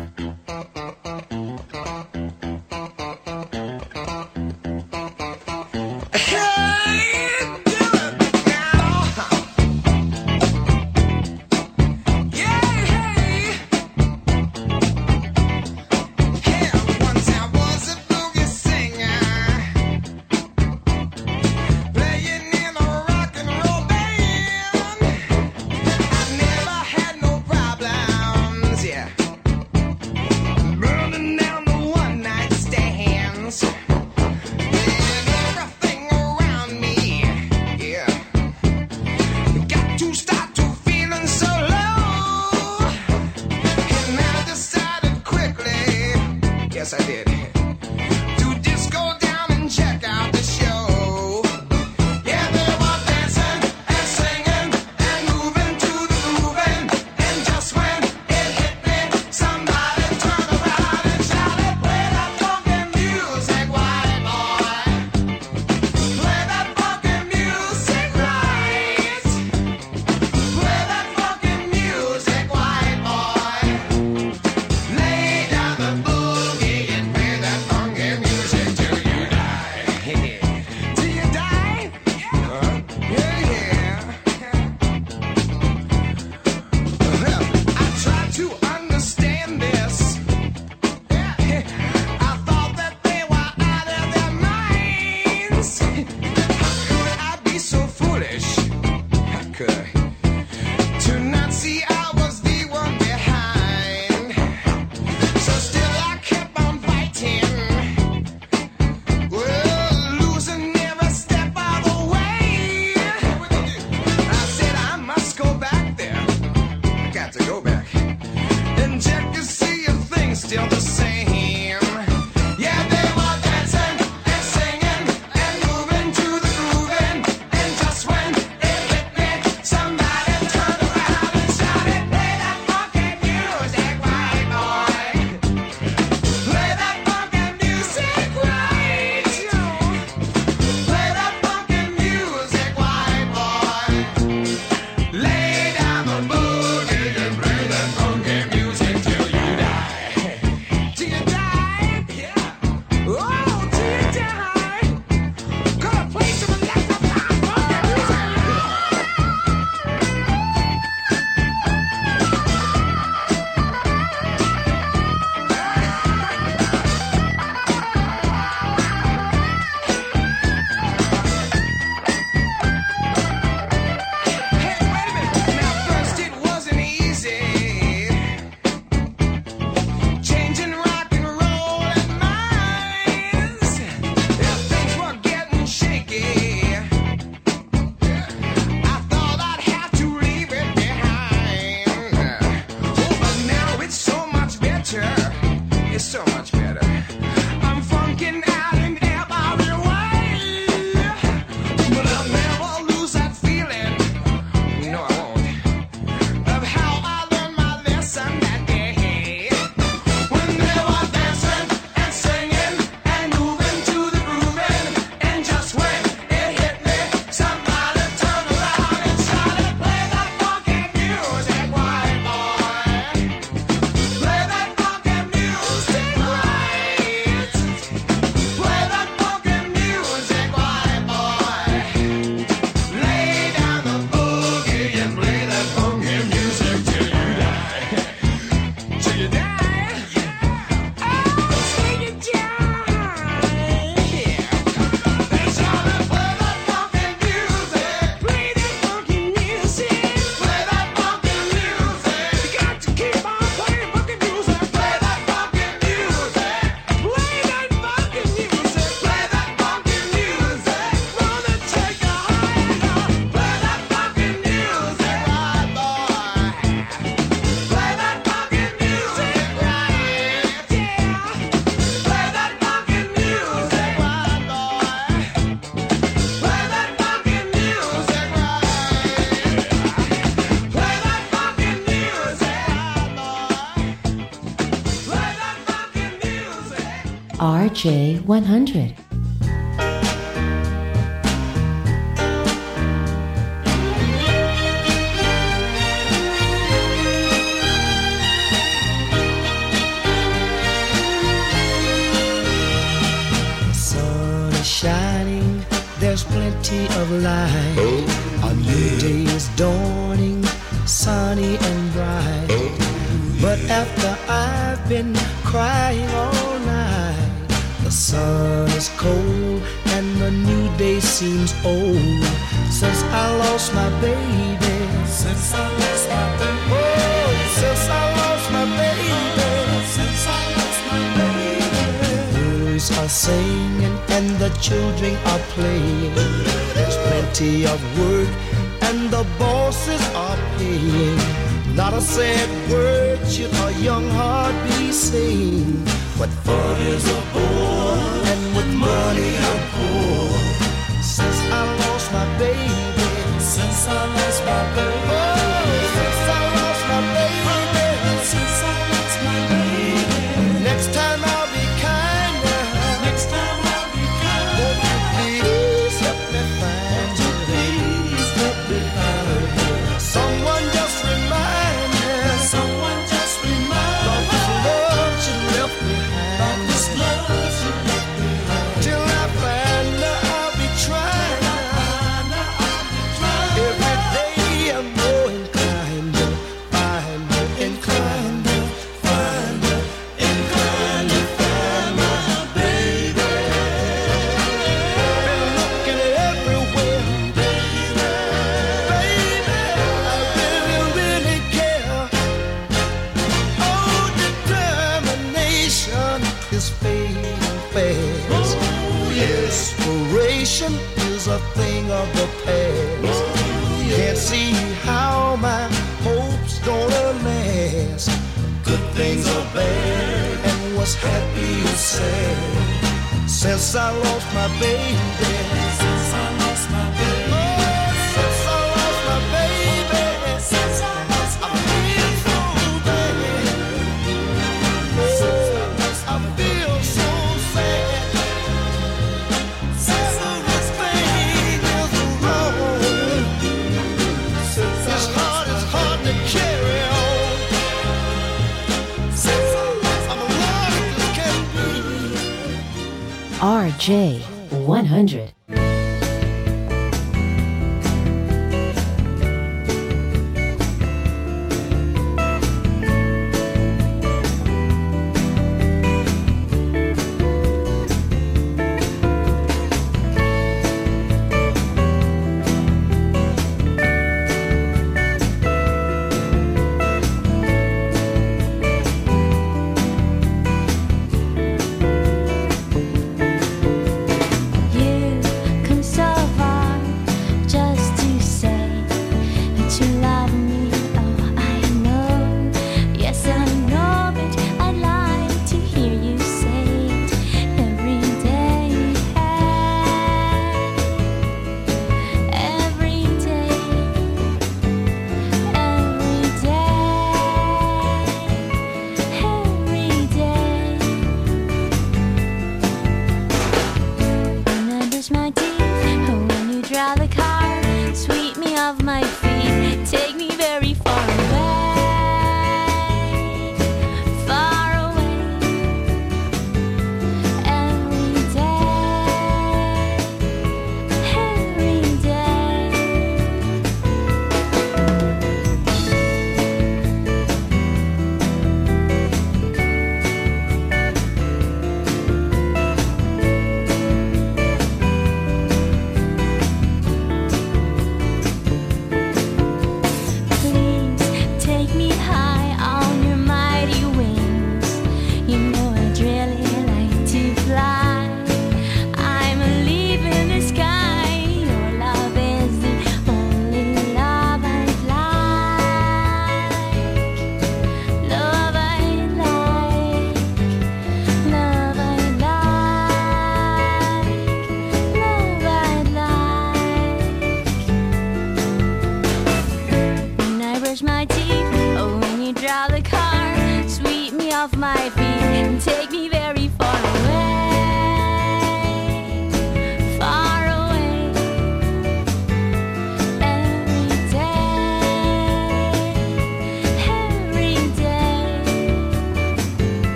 RJ100.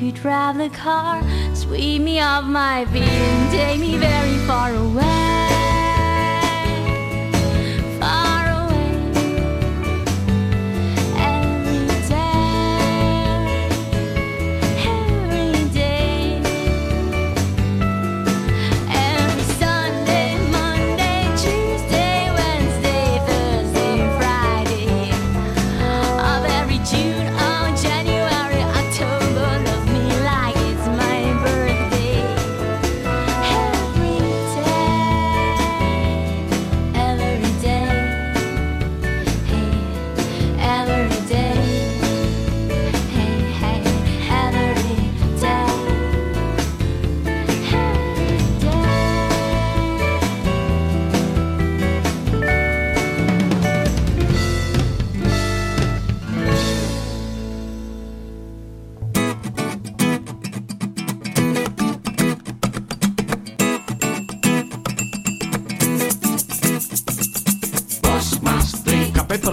You drive the car, sweep me off my feet, and take me very far away?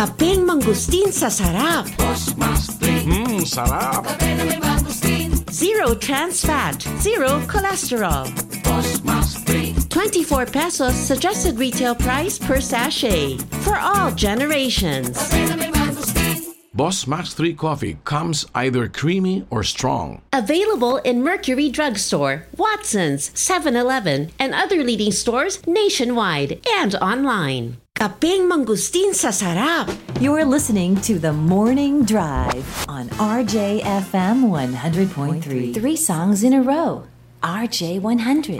Kapeng mangustin sa sarap. Boss Max 3. Hmm, sarap. Zero trans fat, zero cholesterol. Boss Max 3. 24 pesos suggested retail price per sachet for all generations. Boss Max 3 Coffee comes either creamy or strong. Available in Mercury Drugstore, Watson's, 7-Eleven, and other leading stores nationwide and online. Kapeng mangustin sa sarap. You're listening to The Morning Drive on RJFM 100.3. Three songs in a row. RJ 100.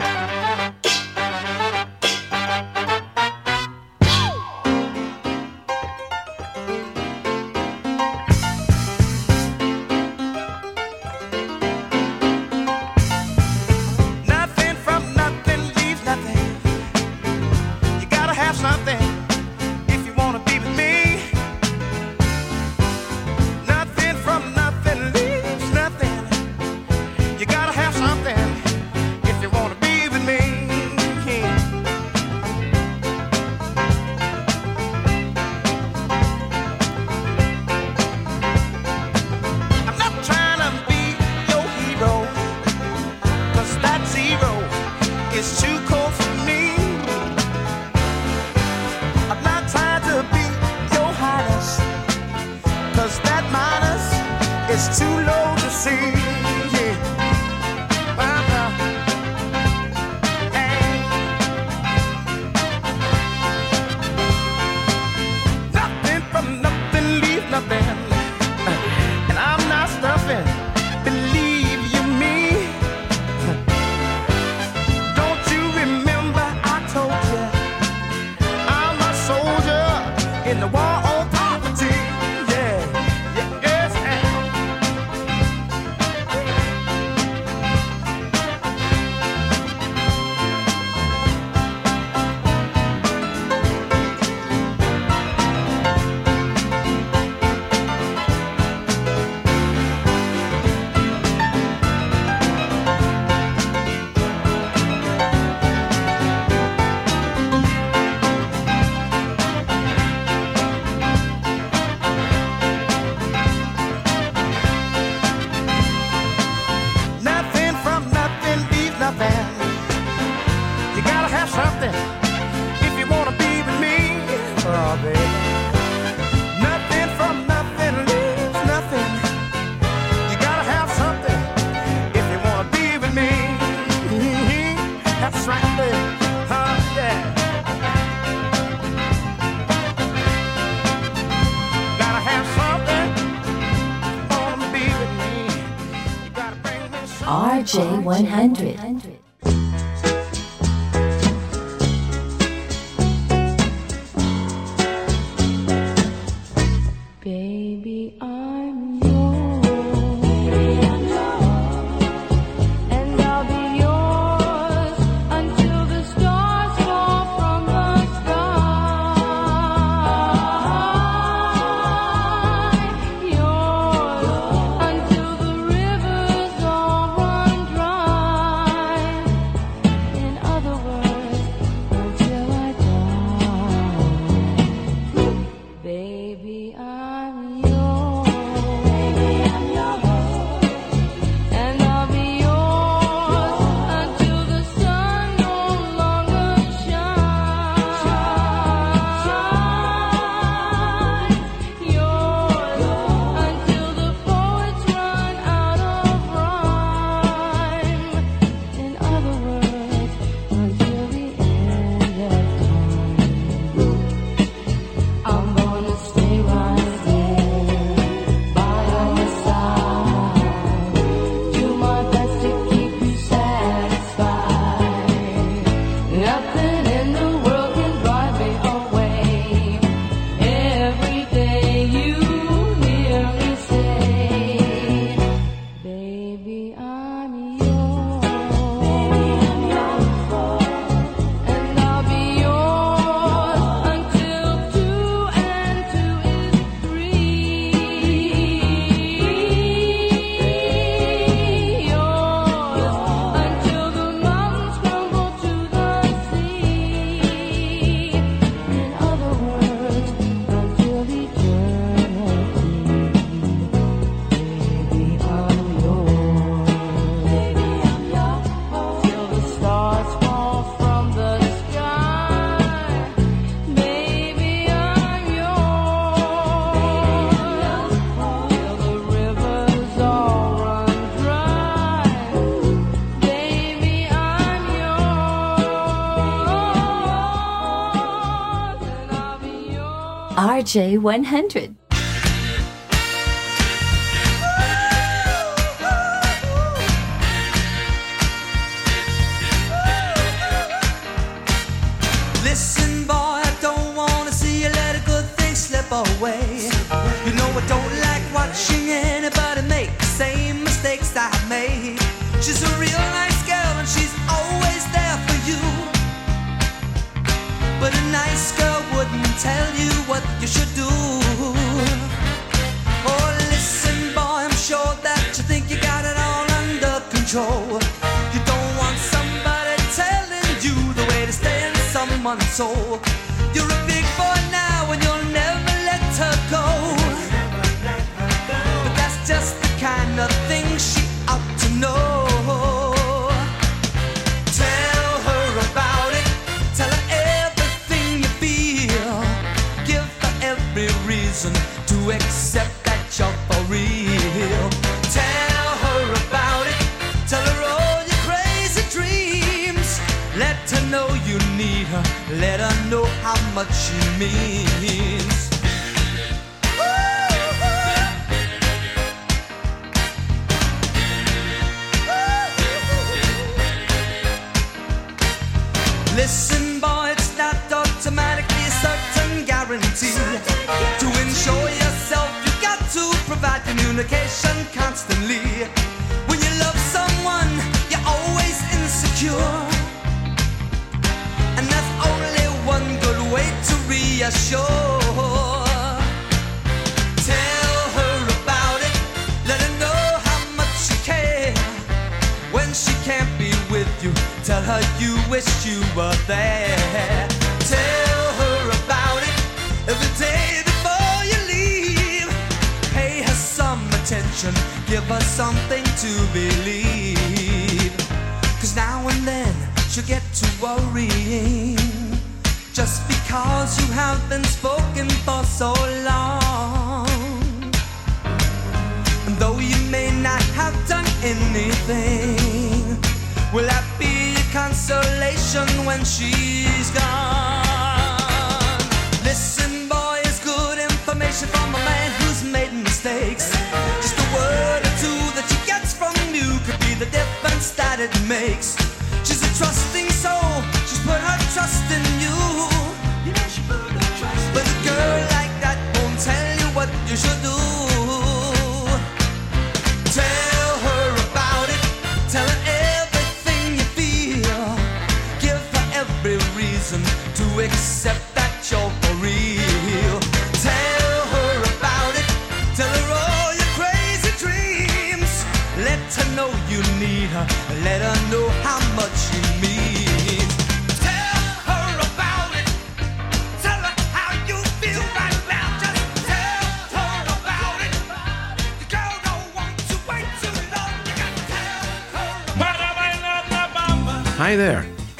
RJ100. J100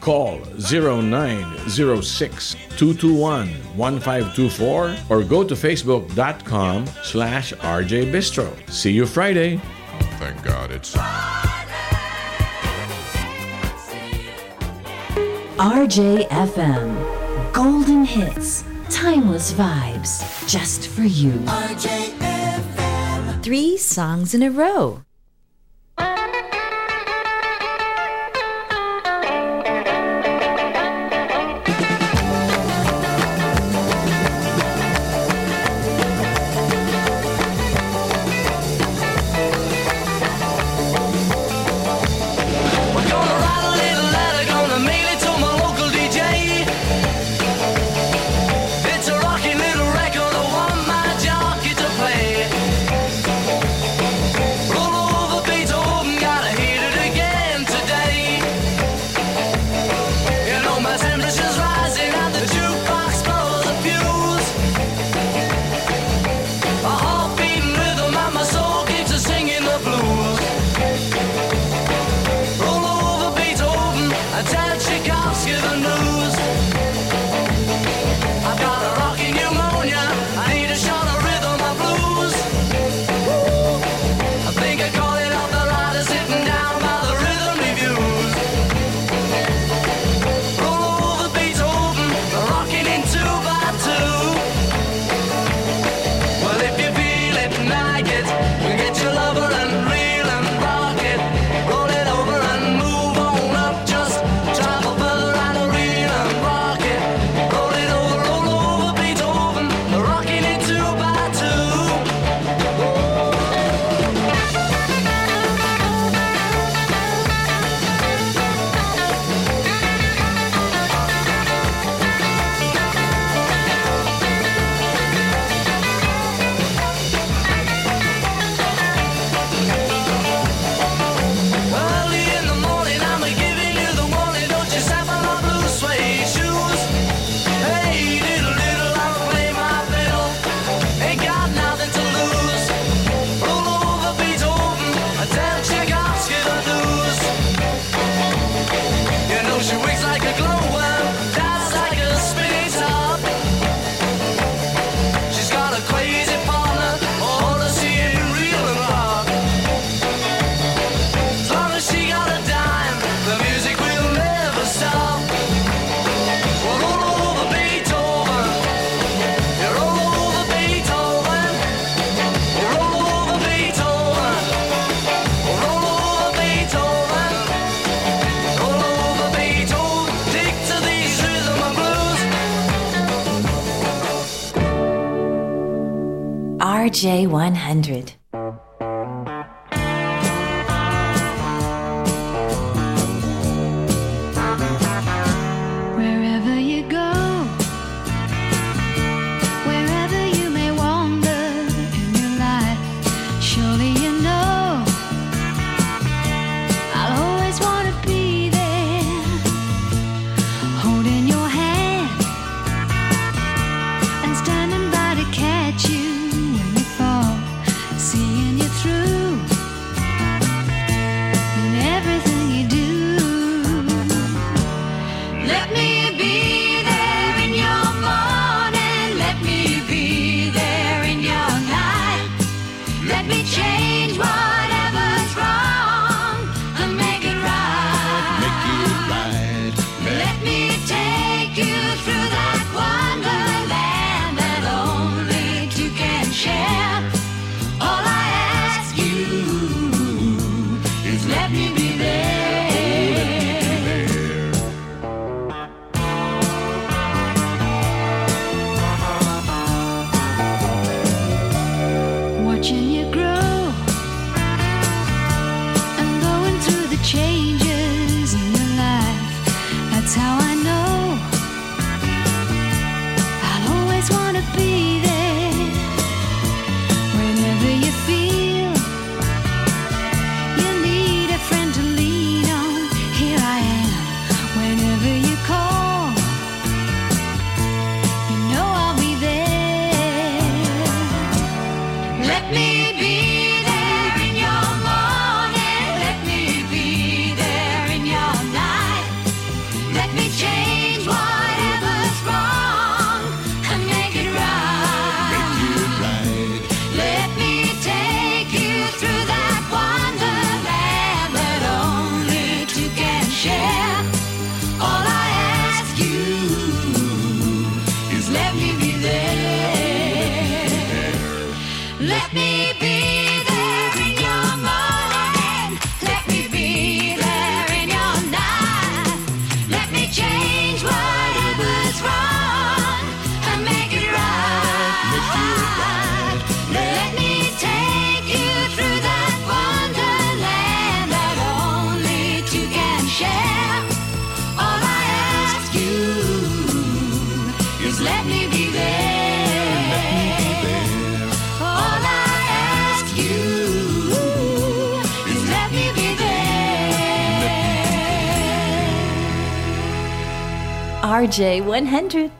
Call 906 1524 or go to facebook.com slash RJ Bistro. See you Friday. Thank God it's... RJFM. Golden hits. Timeless vibes. Just for you. RJFM. Three songs in a row. RJ100. RJ100.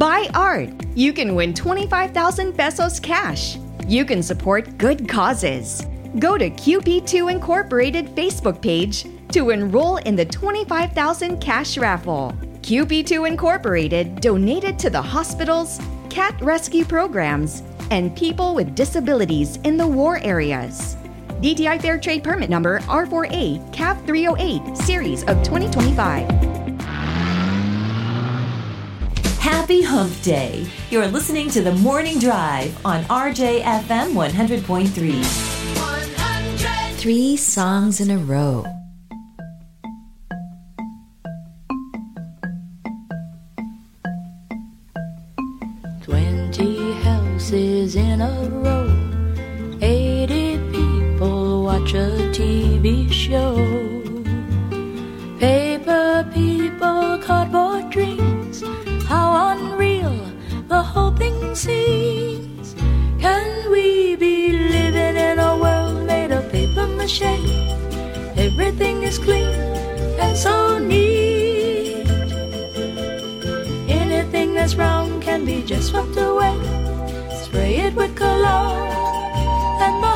Buy art. You can win 25,000 pesos cash. You can support good causes. Go to QP2 Incorporated Facebook page to enroll in the 25,000 cash raffle. QP2 Incorporated donated to the hospitals, cat rescue programs, and people with disabilities in the war areas. DTI Fair Trade Permit Number R4A CAV 308 Series of 2025. Happy Hump Day. You're listening to the Morning Drive on RJFM 100.3. Three songs in a row. Twenty houses in a row. Eighty people watch a TV show. Everything is clean and so neat. Anything that's wrong can be just swept away. Spray it with cologne, and the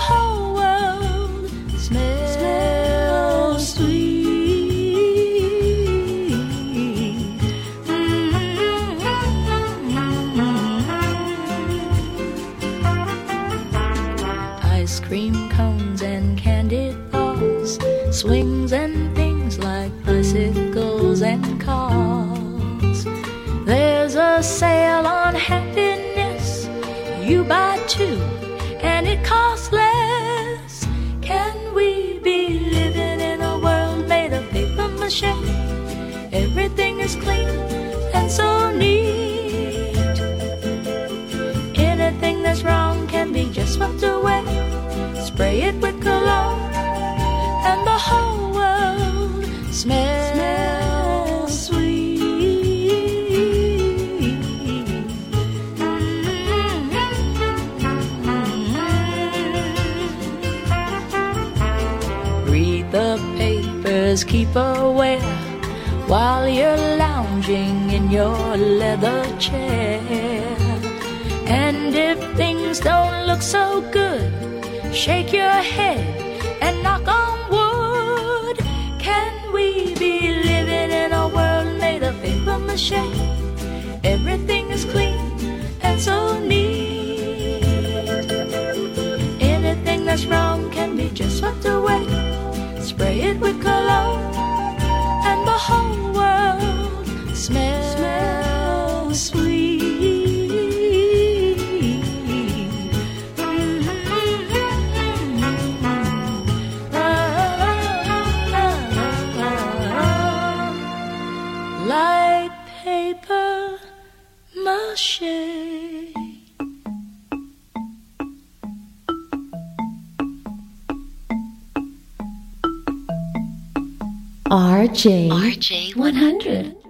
Sale on happiness. You buy two, aware while you're lounging in your leather chair. And if things don't look so good, shake your head and knock on wood. Can we be living in a world made of paper mache? Everything is clean and so neat. Anything that's wrong can be just swept away. Spray it with cologne, world smells sweet. Like paper mache. RJ. RJ 100.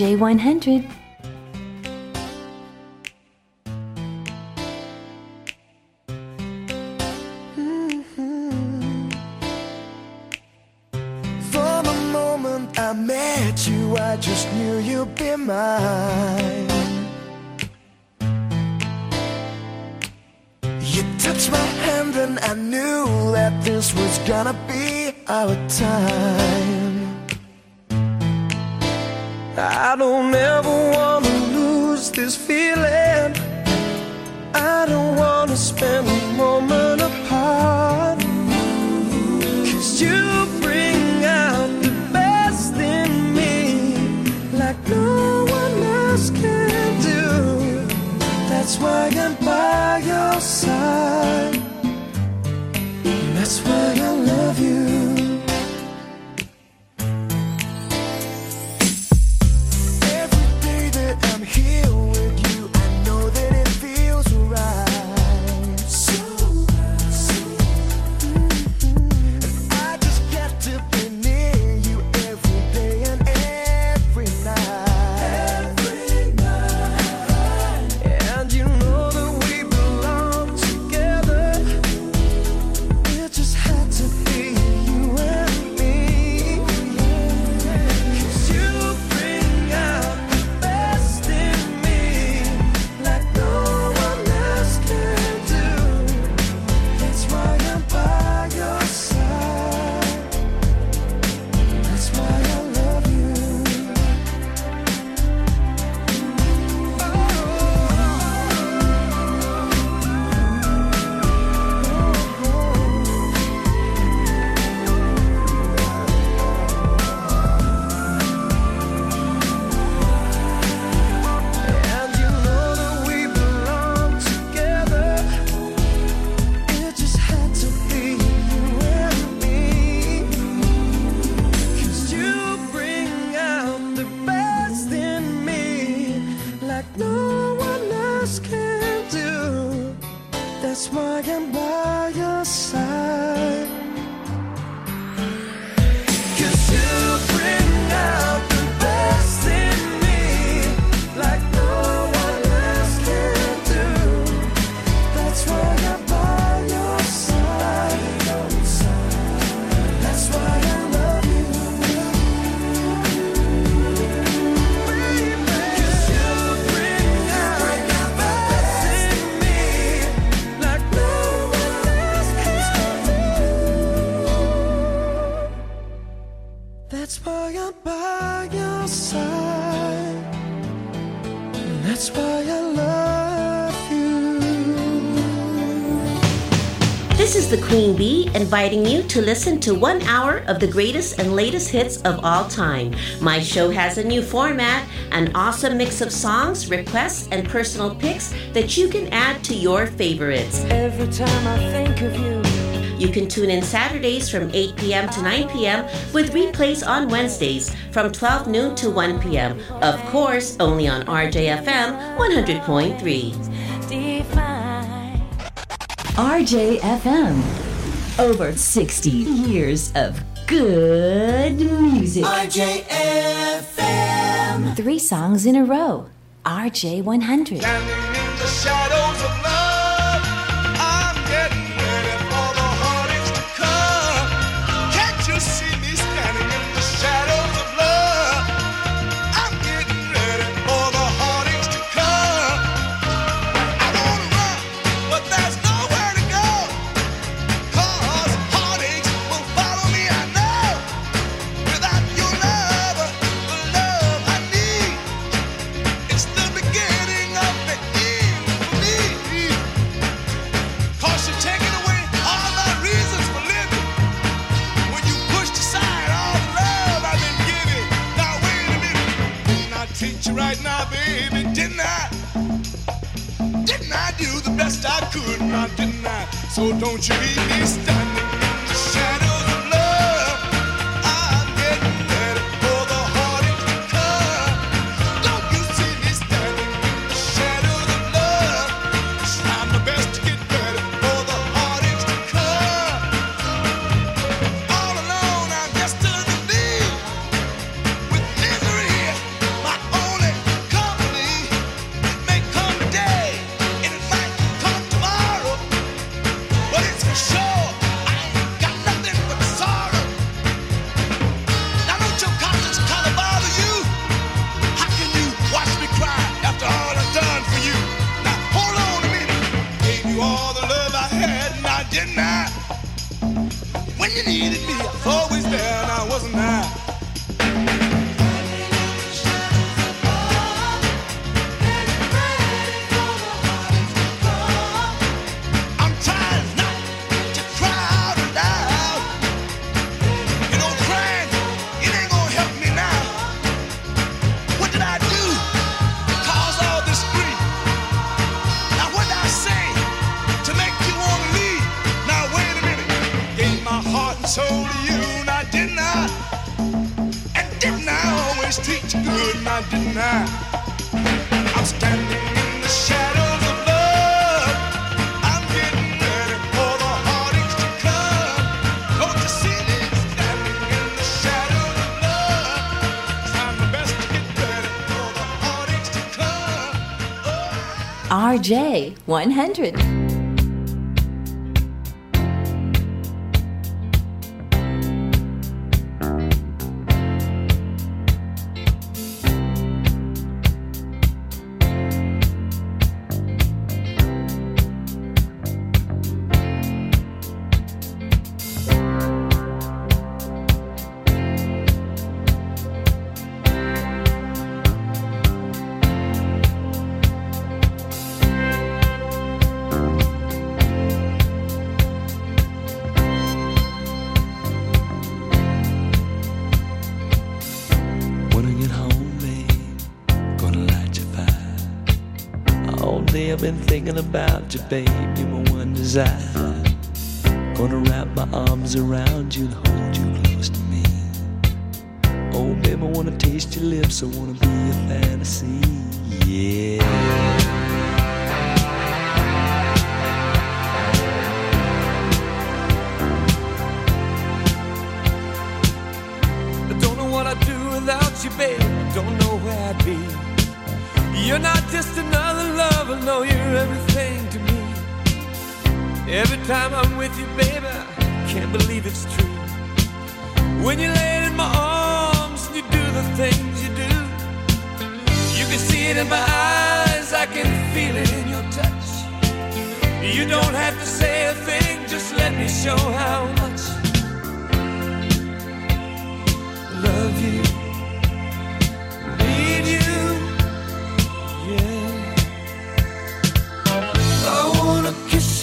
J100. inviting you to listen to one hour of the greatest and latest hits of all time. My show has a new format, an awesome mix of songs, requests, and personal picks that you can add to your favorites. Every time I think of you. You can tune in Saturdays from 8 p.m. to 9 p.m. with replays on Wednesdays from 12 noon to 1 p.m. Of course, only on RJFM 100.3. RJFM over 60 years of good music. RJFM. Three songs in a row. RJ100. J one hundred. thinking about you, babe. You're my one desire. Gonna wrap my arms around you and hold you close to me. Oh, babe, I wanna taste your lips. I wanna be a fantasy. Yeah. you're everything to me. Every time I'm with you, baby, I can't believe it's true. When you lay in my arms and you do the things you do, you can see it in my eyes, I can feel it in your touch. You don't have to say a thing, just let me show how much I love you, need you.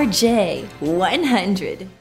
RJ 100.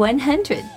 100.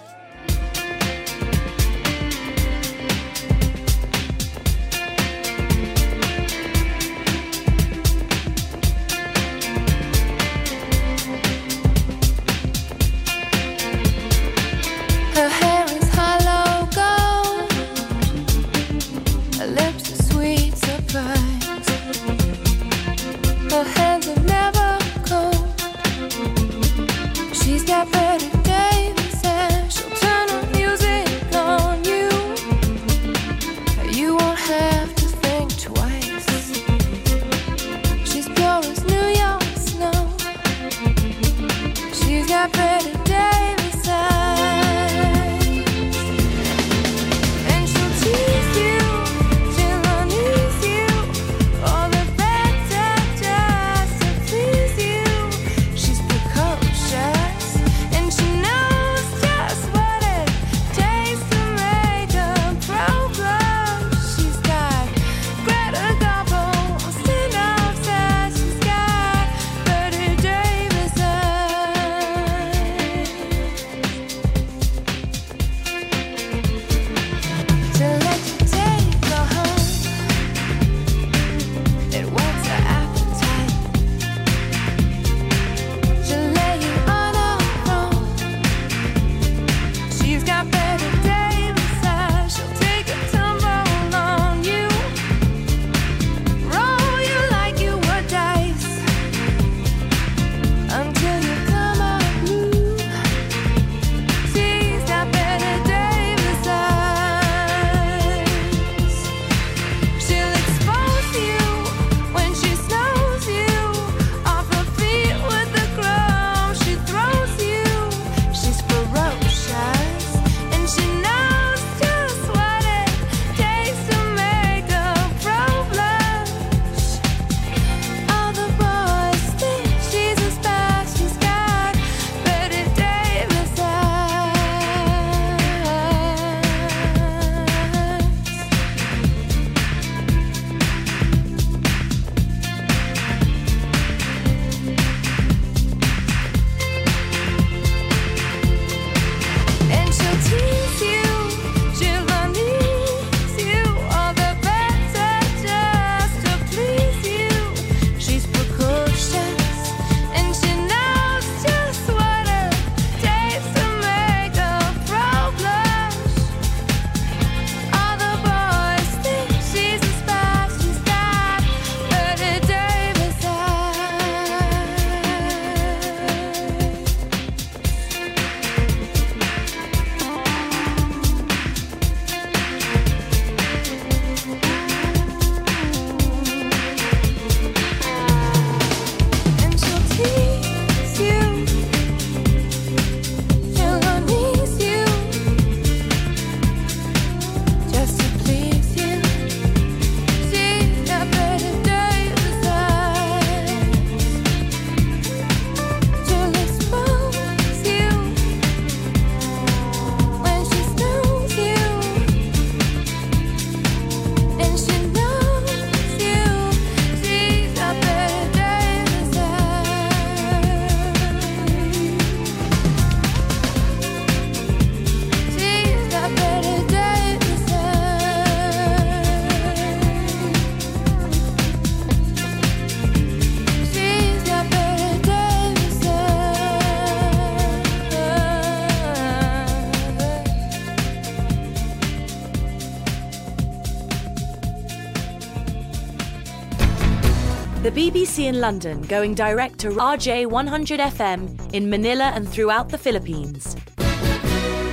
BBC in London going direct to RJ 100 FM in Manila and throughout the Philippines.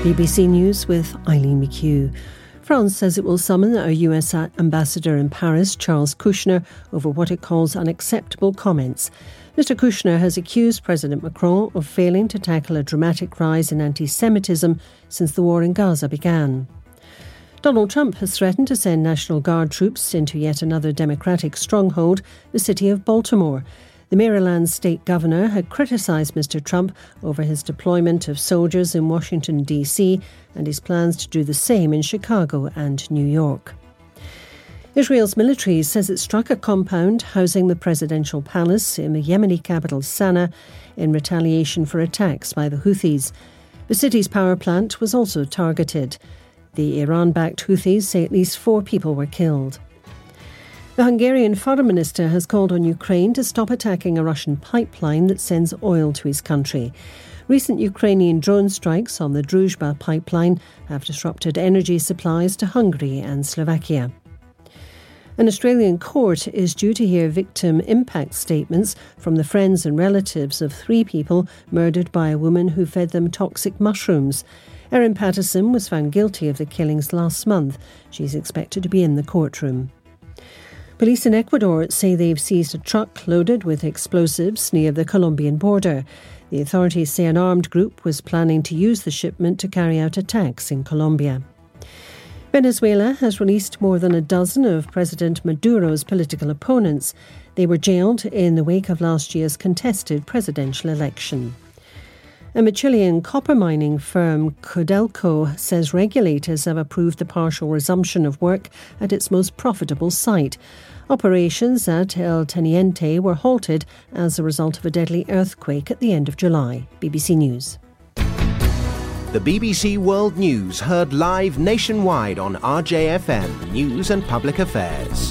BBC News with Eileen McHugh. France says it will summon a US ambassador in Paris, Charles Kushner, over what it calls unacceptable comments. Mr. Kushner has accused President Macron of failing to tackle a dramatic rise in anti Semitism since the war in Gaza began. Donald Trump has threatened to send National Guard troops into yet another Democratic stronghold, the city of Baltimore. The Maryland state governor had criticised Mr. Trump over his deployment of soldiers in Washington, D.C., and his plans to do the same in Chicago and New York. Israel's military says it struck a compound housing the presidential palace in the Yemeni capital Sana'a in retaliation for attacks by the Houthis. The city's power plant was also targeted. The Iran backed Houthis say at least four people were killed. The Hungarian foreign minister has called on Ukraine to stop attacking a Russian pipeline that sends oil to his country. Recent Ukrainian drone strikes on the Druzhba pipeline have disrupted energy supplies to Hungary and Slovakia. An Australian court is due to hear victim impact statements from the friends and relatives of three people murdered by a woman who fed them toxic mushrooms. Erin Patterson was found guilty of the killings last month. She's expected to be in the courtroom. Police in Ecuador say they've seized a truck loaded with explosives near the Colombian border. The authorities say an armed group was planning to use the shipment to carry out attacks in Colombia. Venezuela has released more than a dozen of President Maduro's political opponents. They were jailed in the wake of last year's contested presidential election. A Chilean copper mining firm, Codelco, says regulators have approved the partial resumption of work at its most profitable site. Operations at El Teniente were halted as a result of a deadly earthquake at the end of July. BBC News. The BBC World News heard live nationwide on RJFM News and Public Affairs.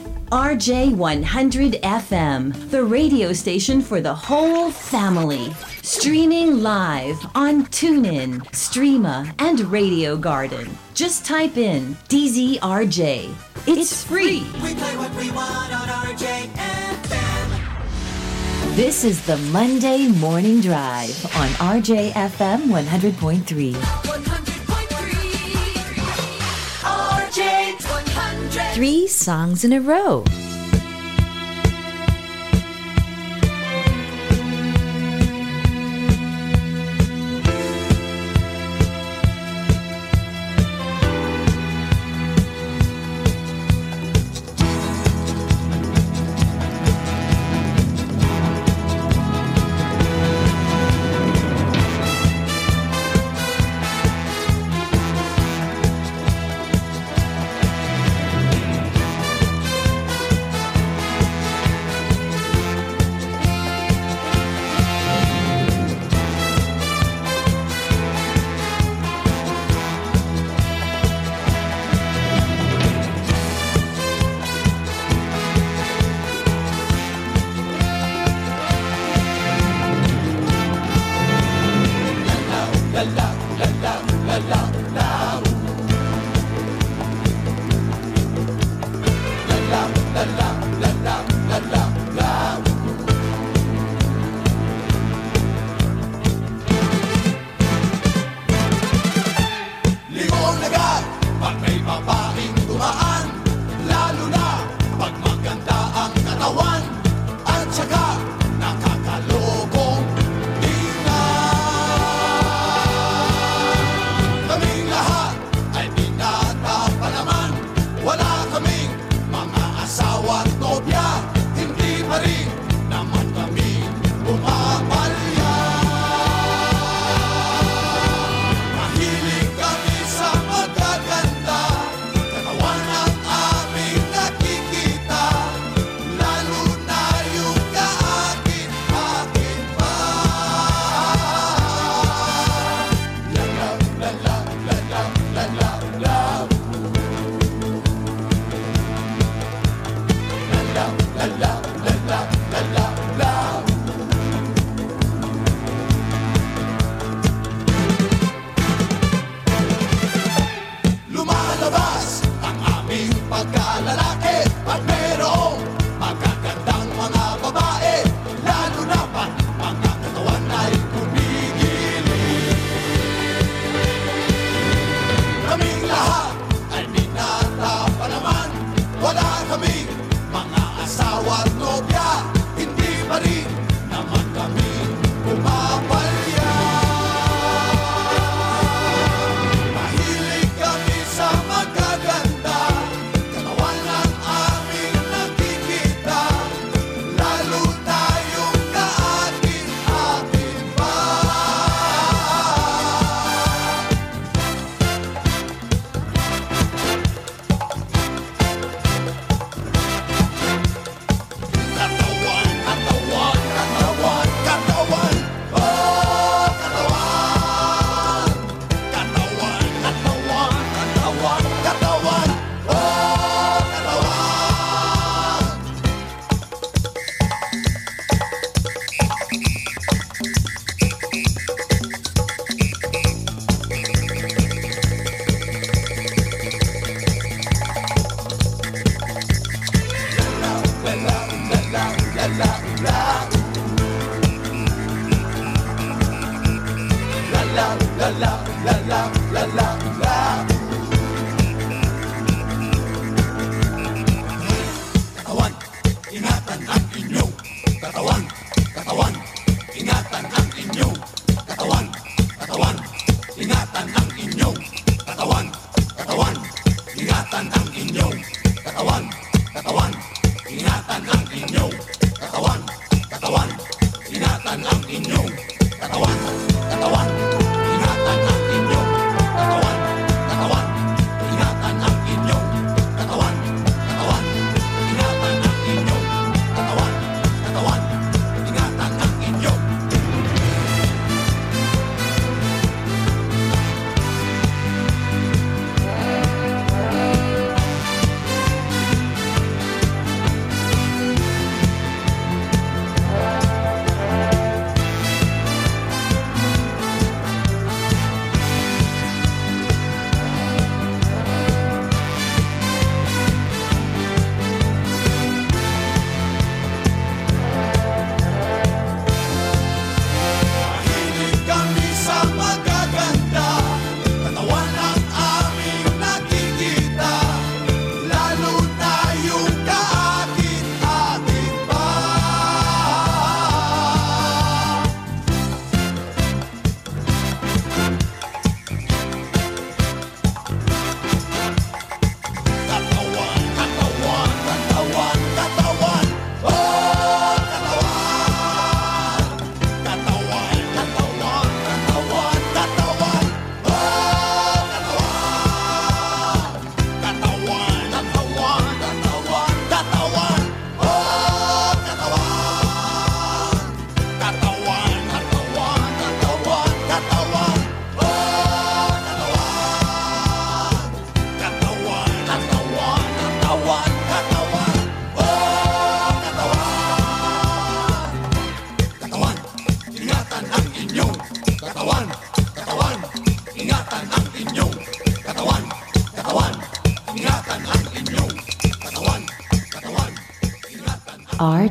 RJ100 FM, the radio station for the whole family. Streaming live on TuneIn, Streema, and Radio Garden. Just type in DZRJ. It's free. We play what we want on RJFM. This is the Monday Morning Drive on RJFM 100.3. Three songs in a row.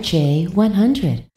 RJ100.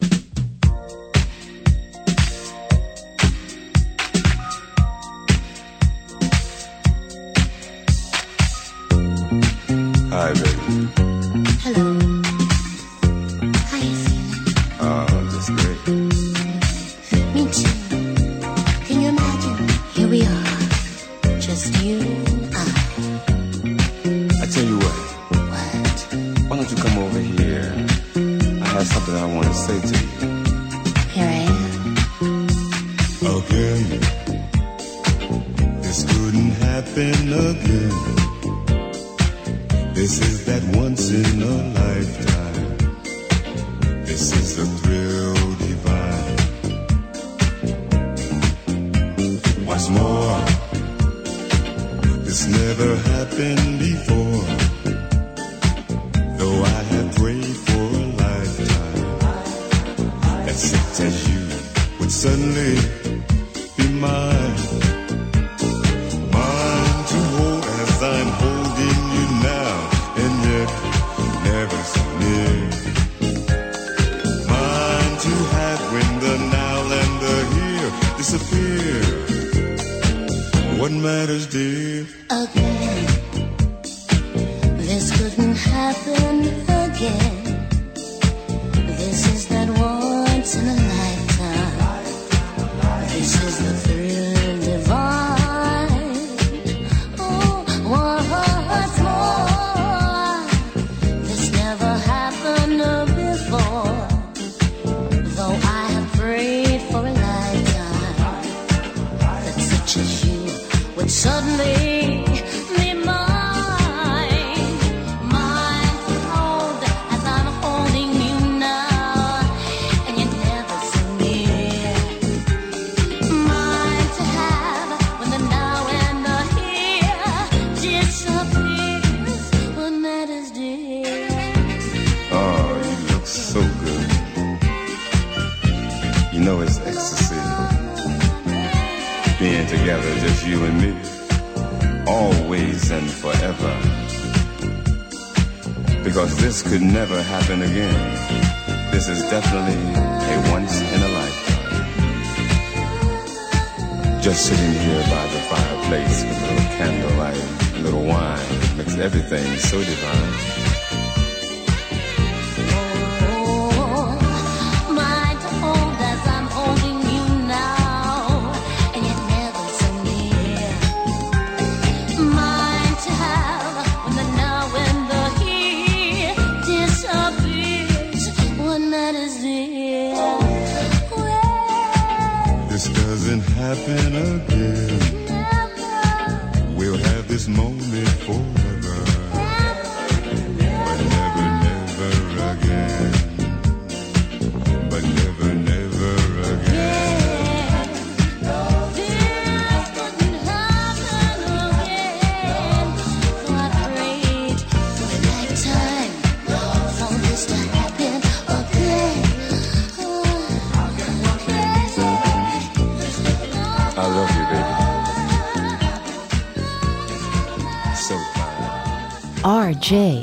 Fine.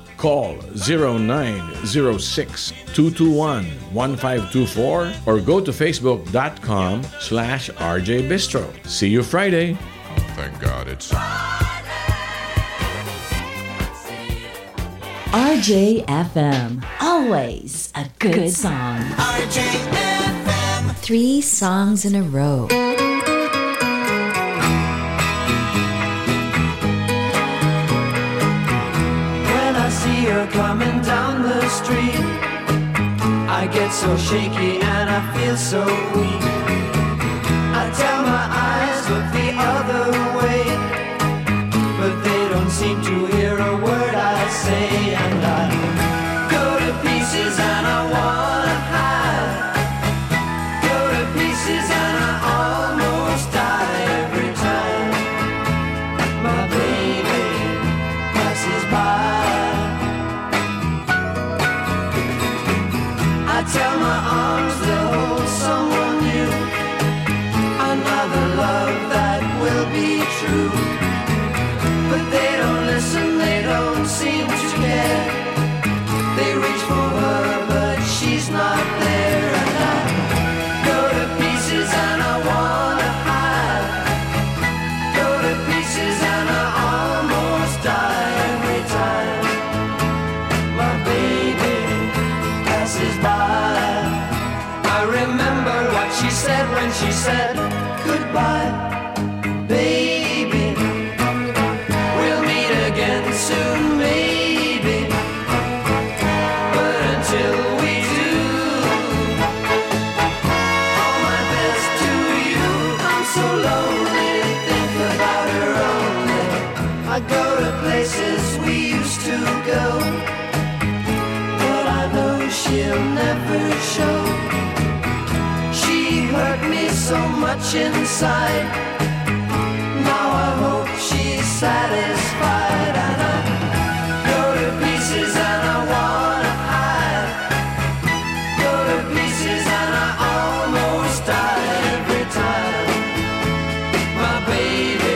Call 0906 221 1524 or go to facebook.com slash RJ Bistro. See you Friday. Thank God it's. RJFM. Always a good, song. RJFM. Three songs in a row. Street, I get so shaky and I feel so weak. I tell my eyes look the other way, much inside.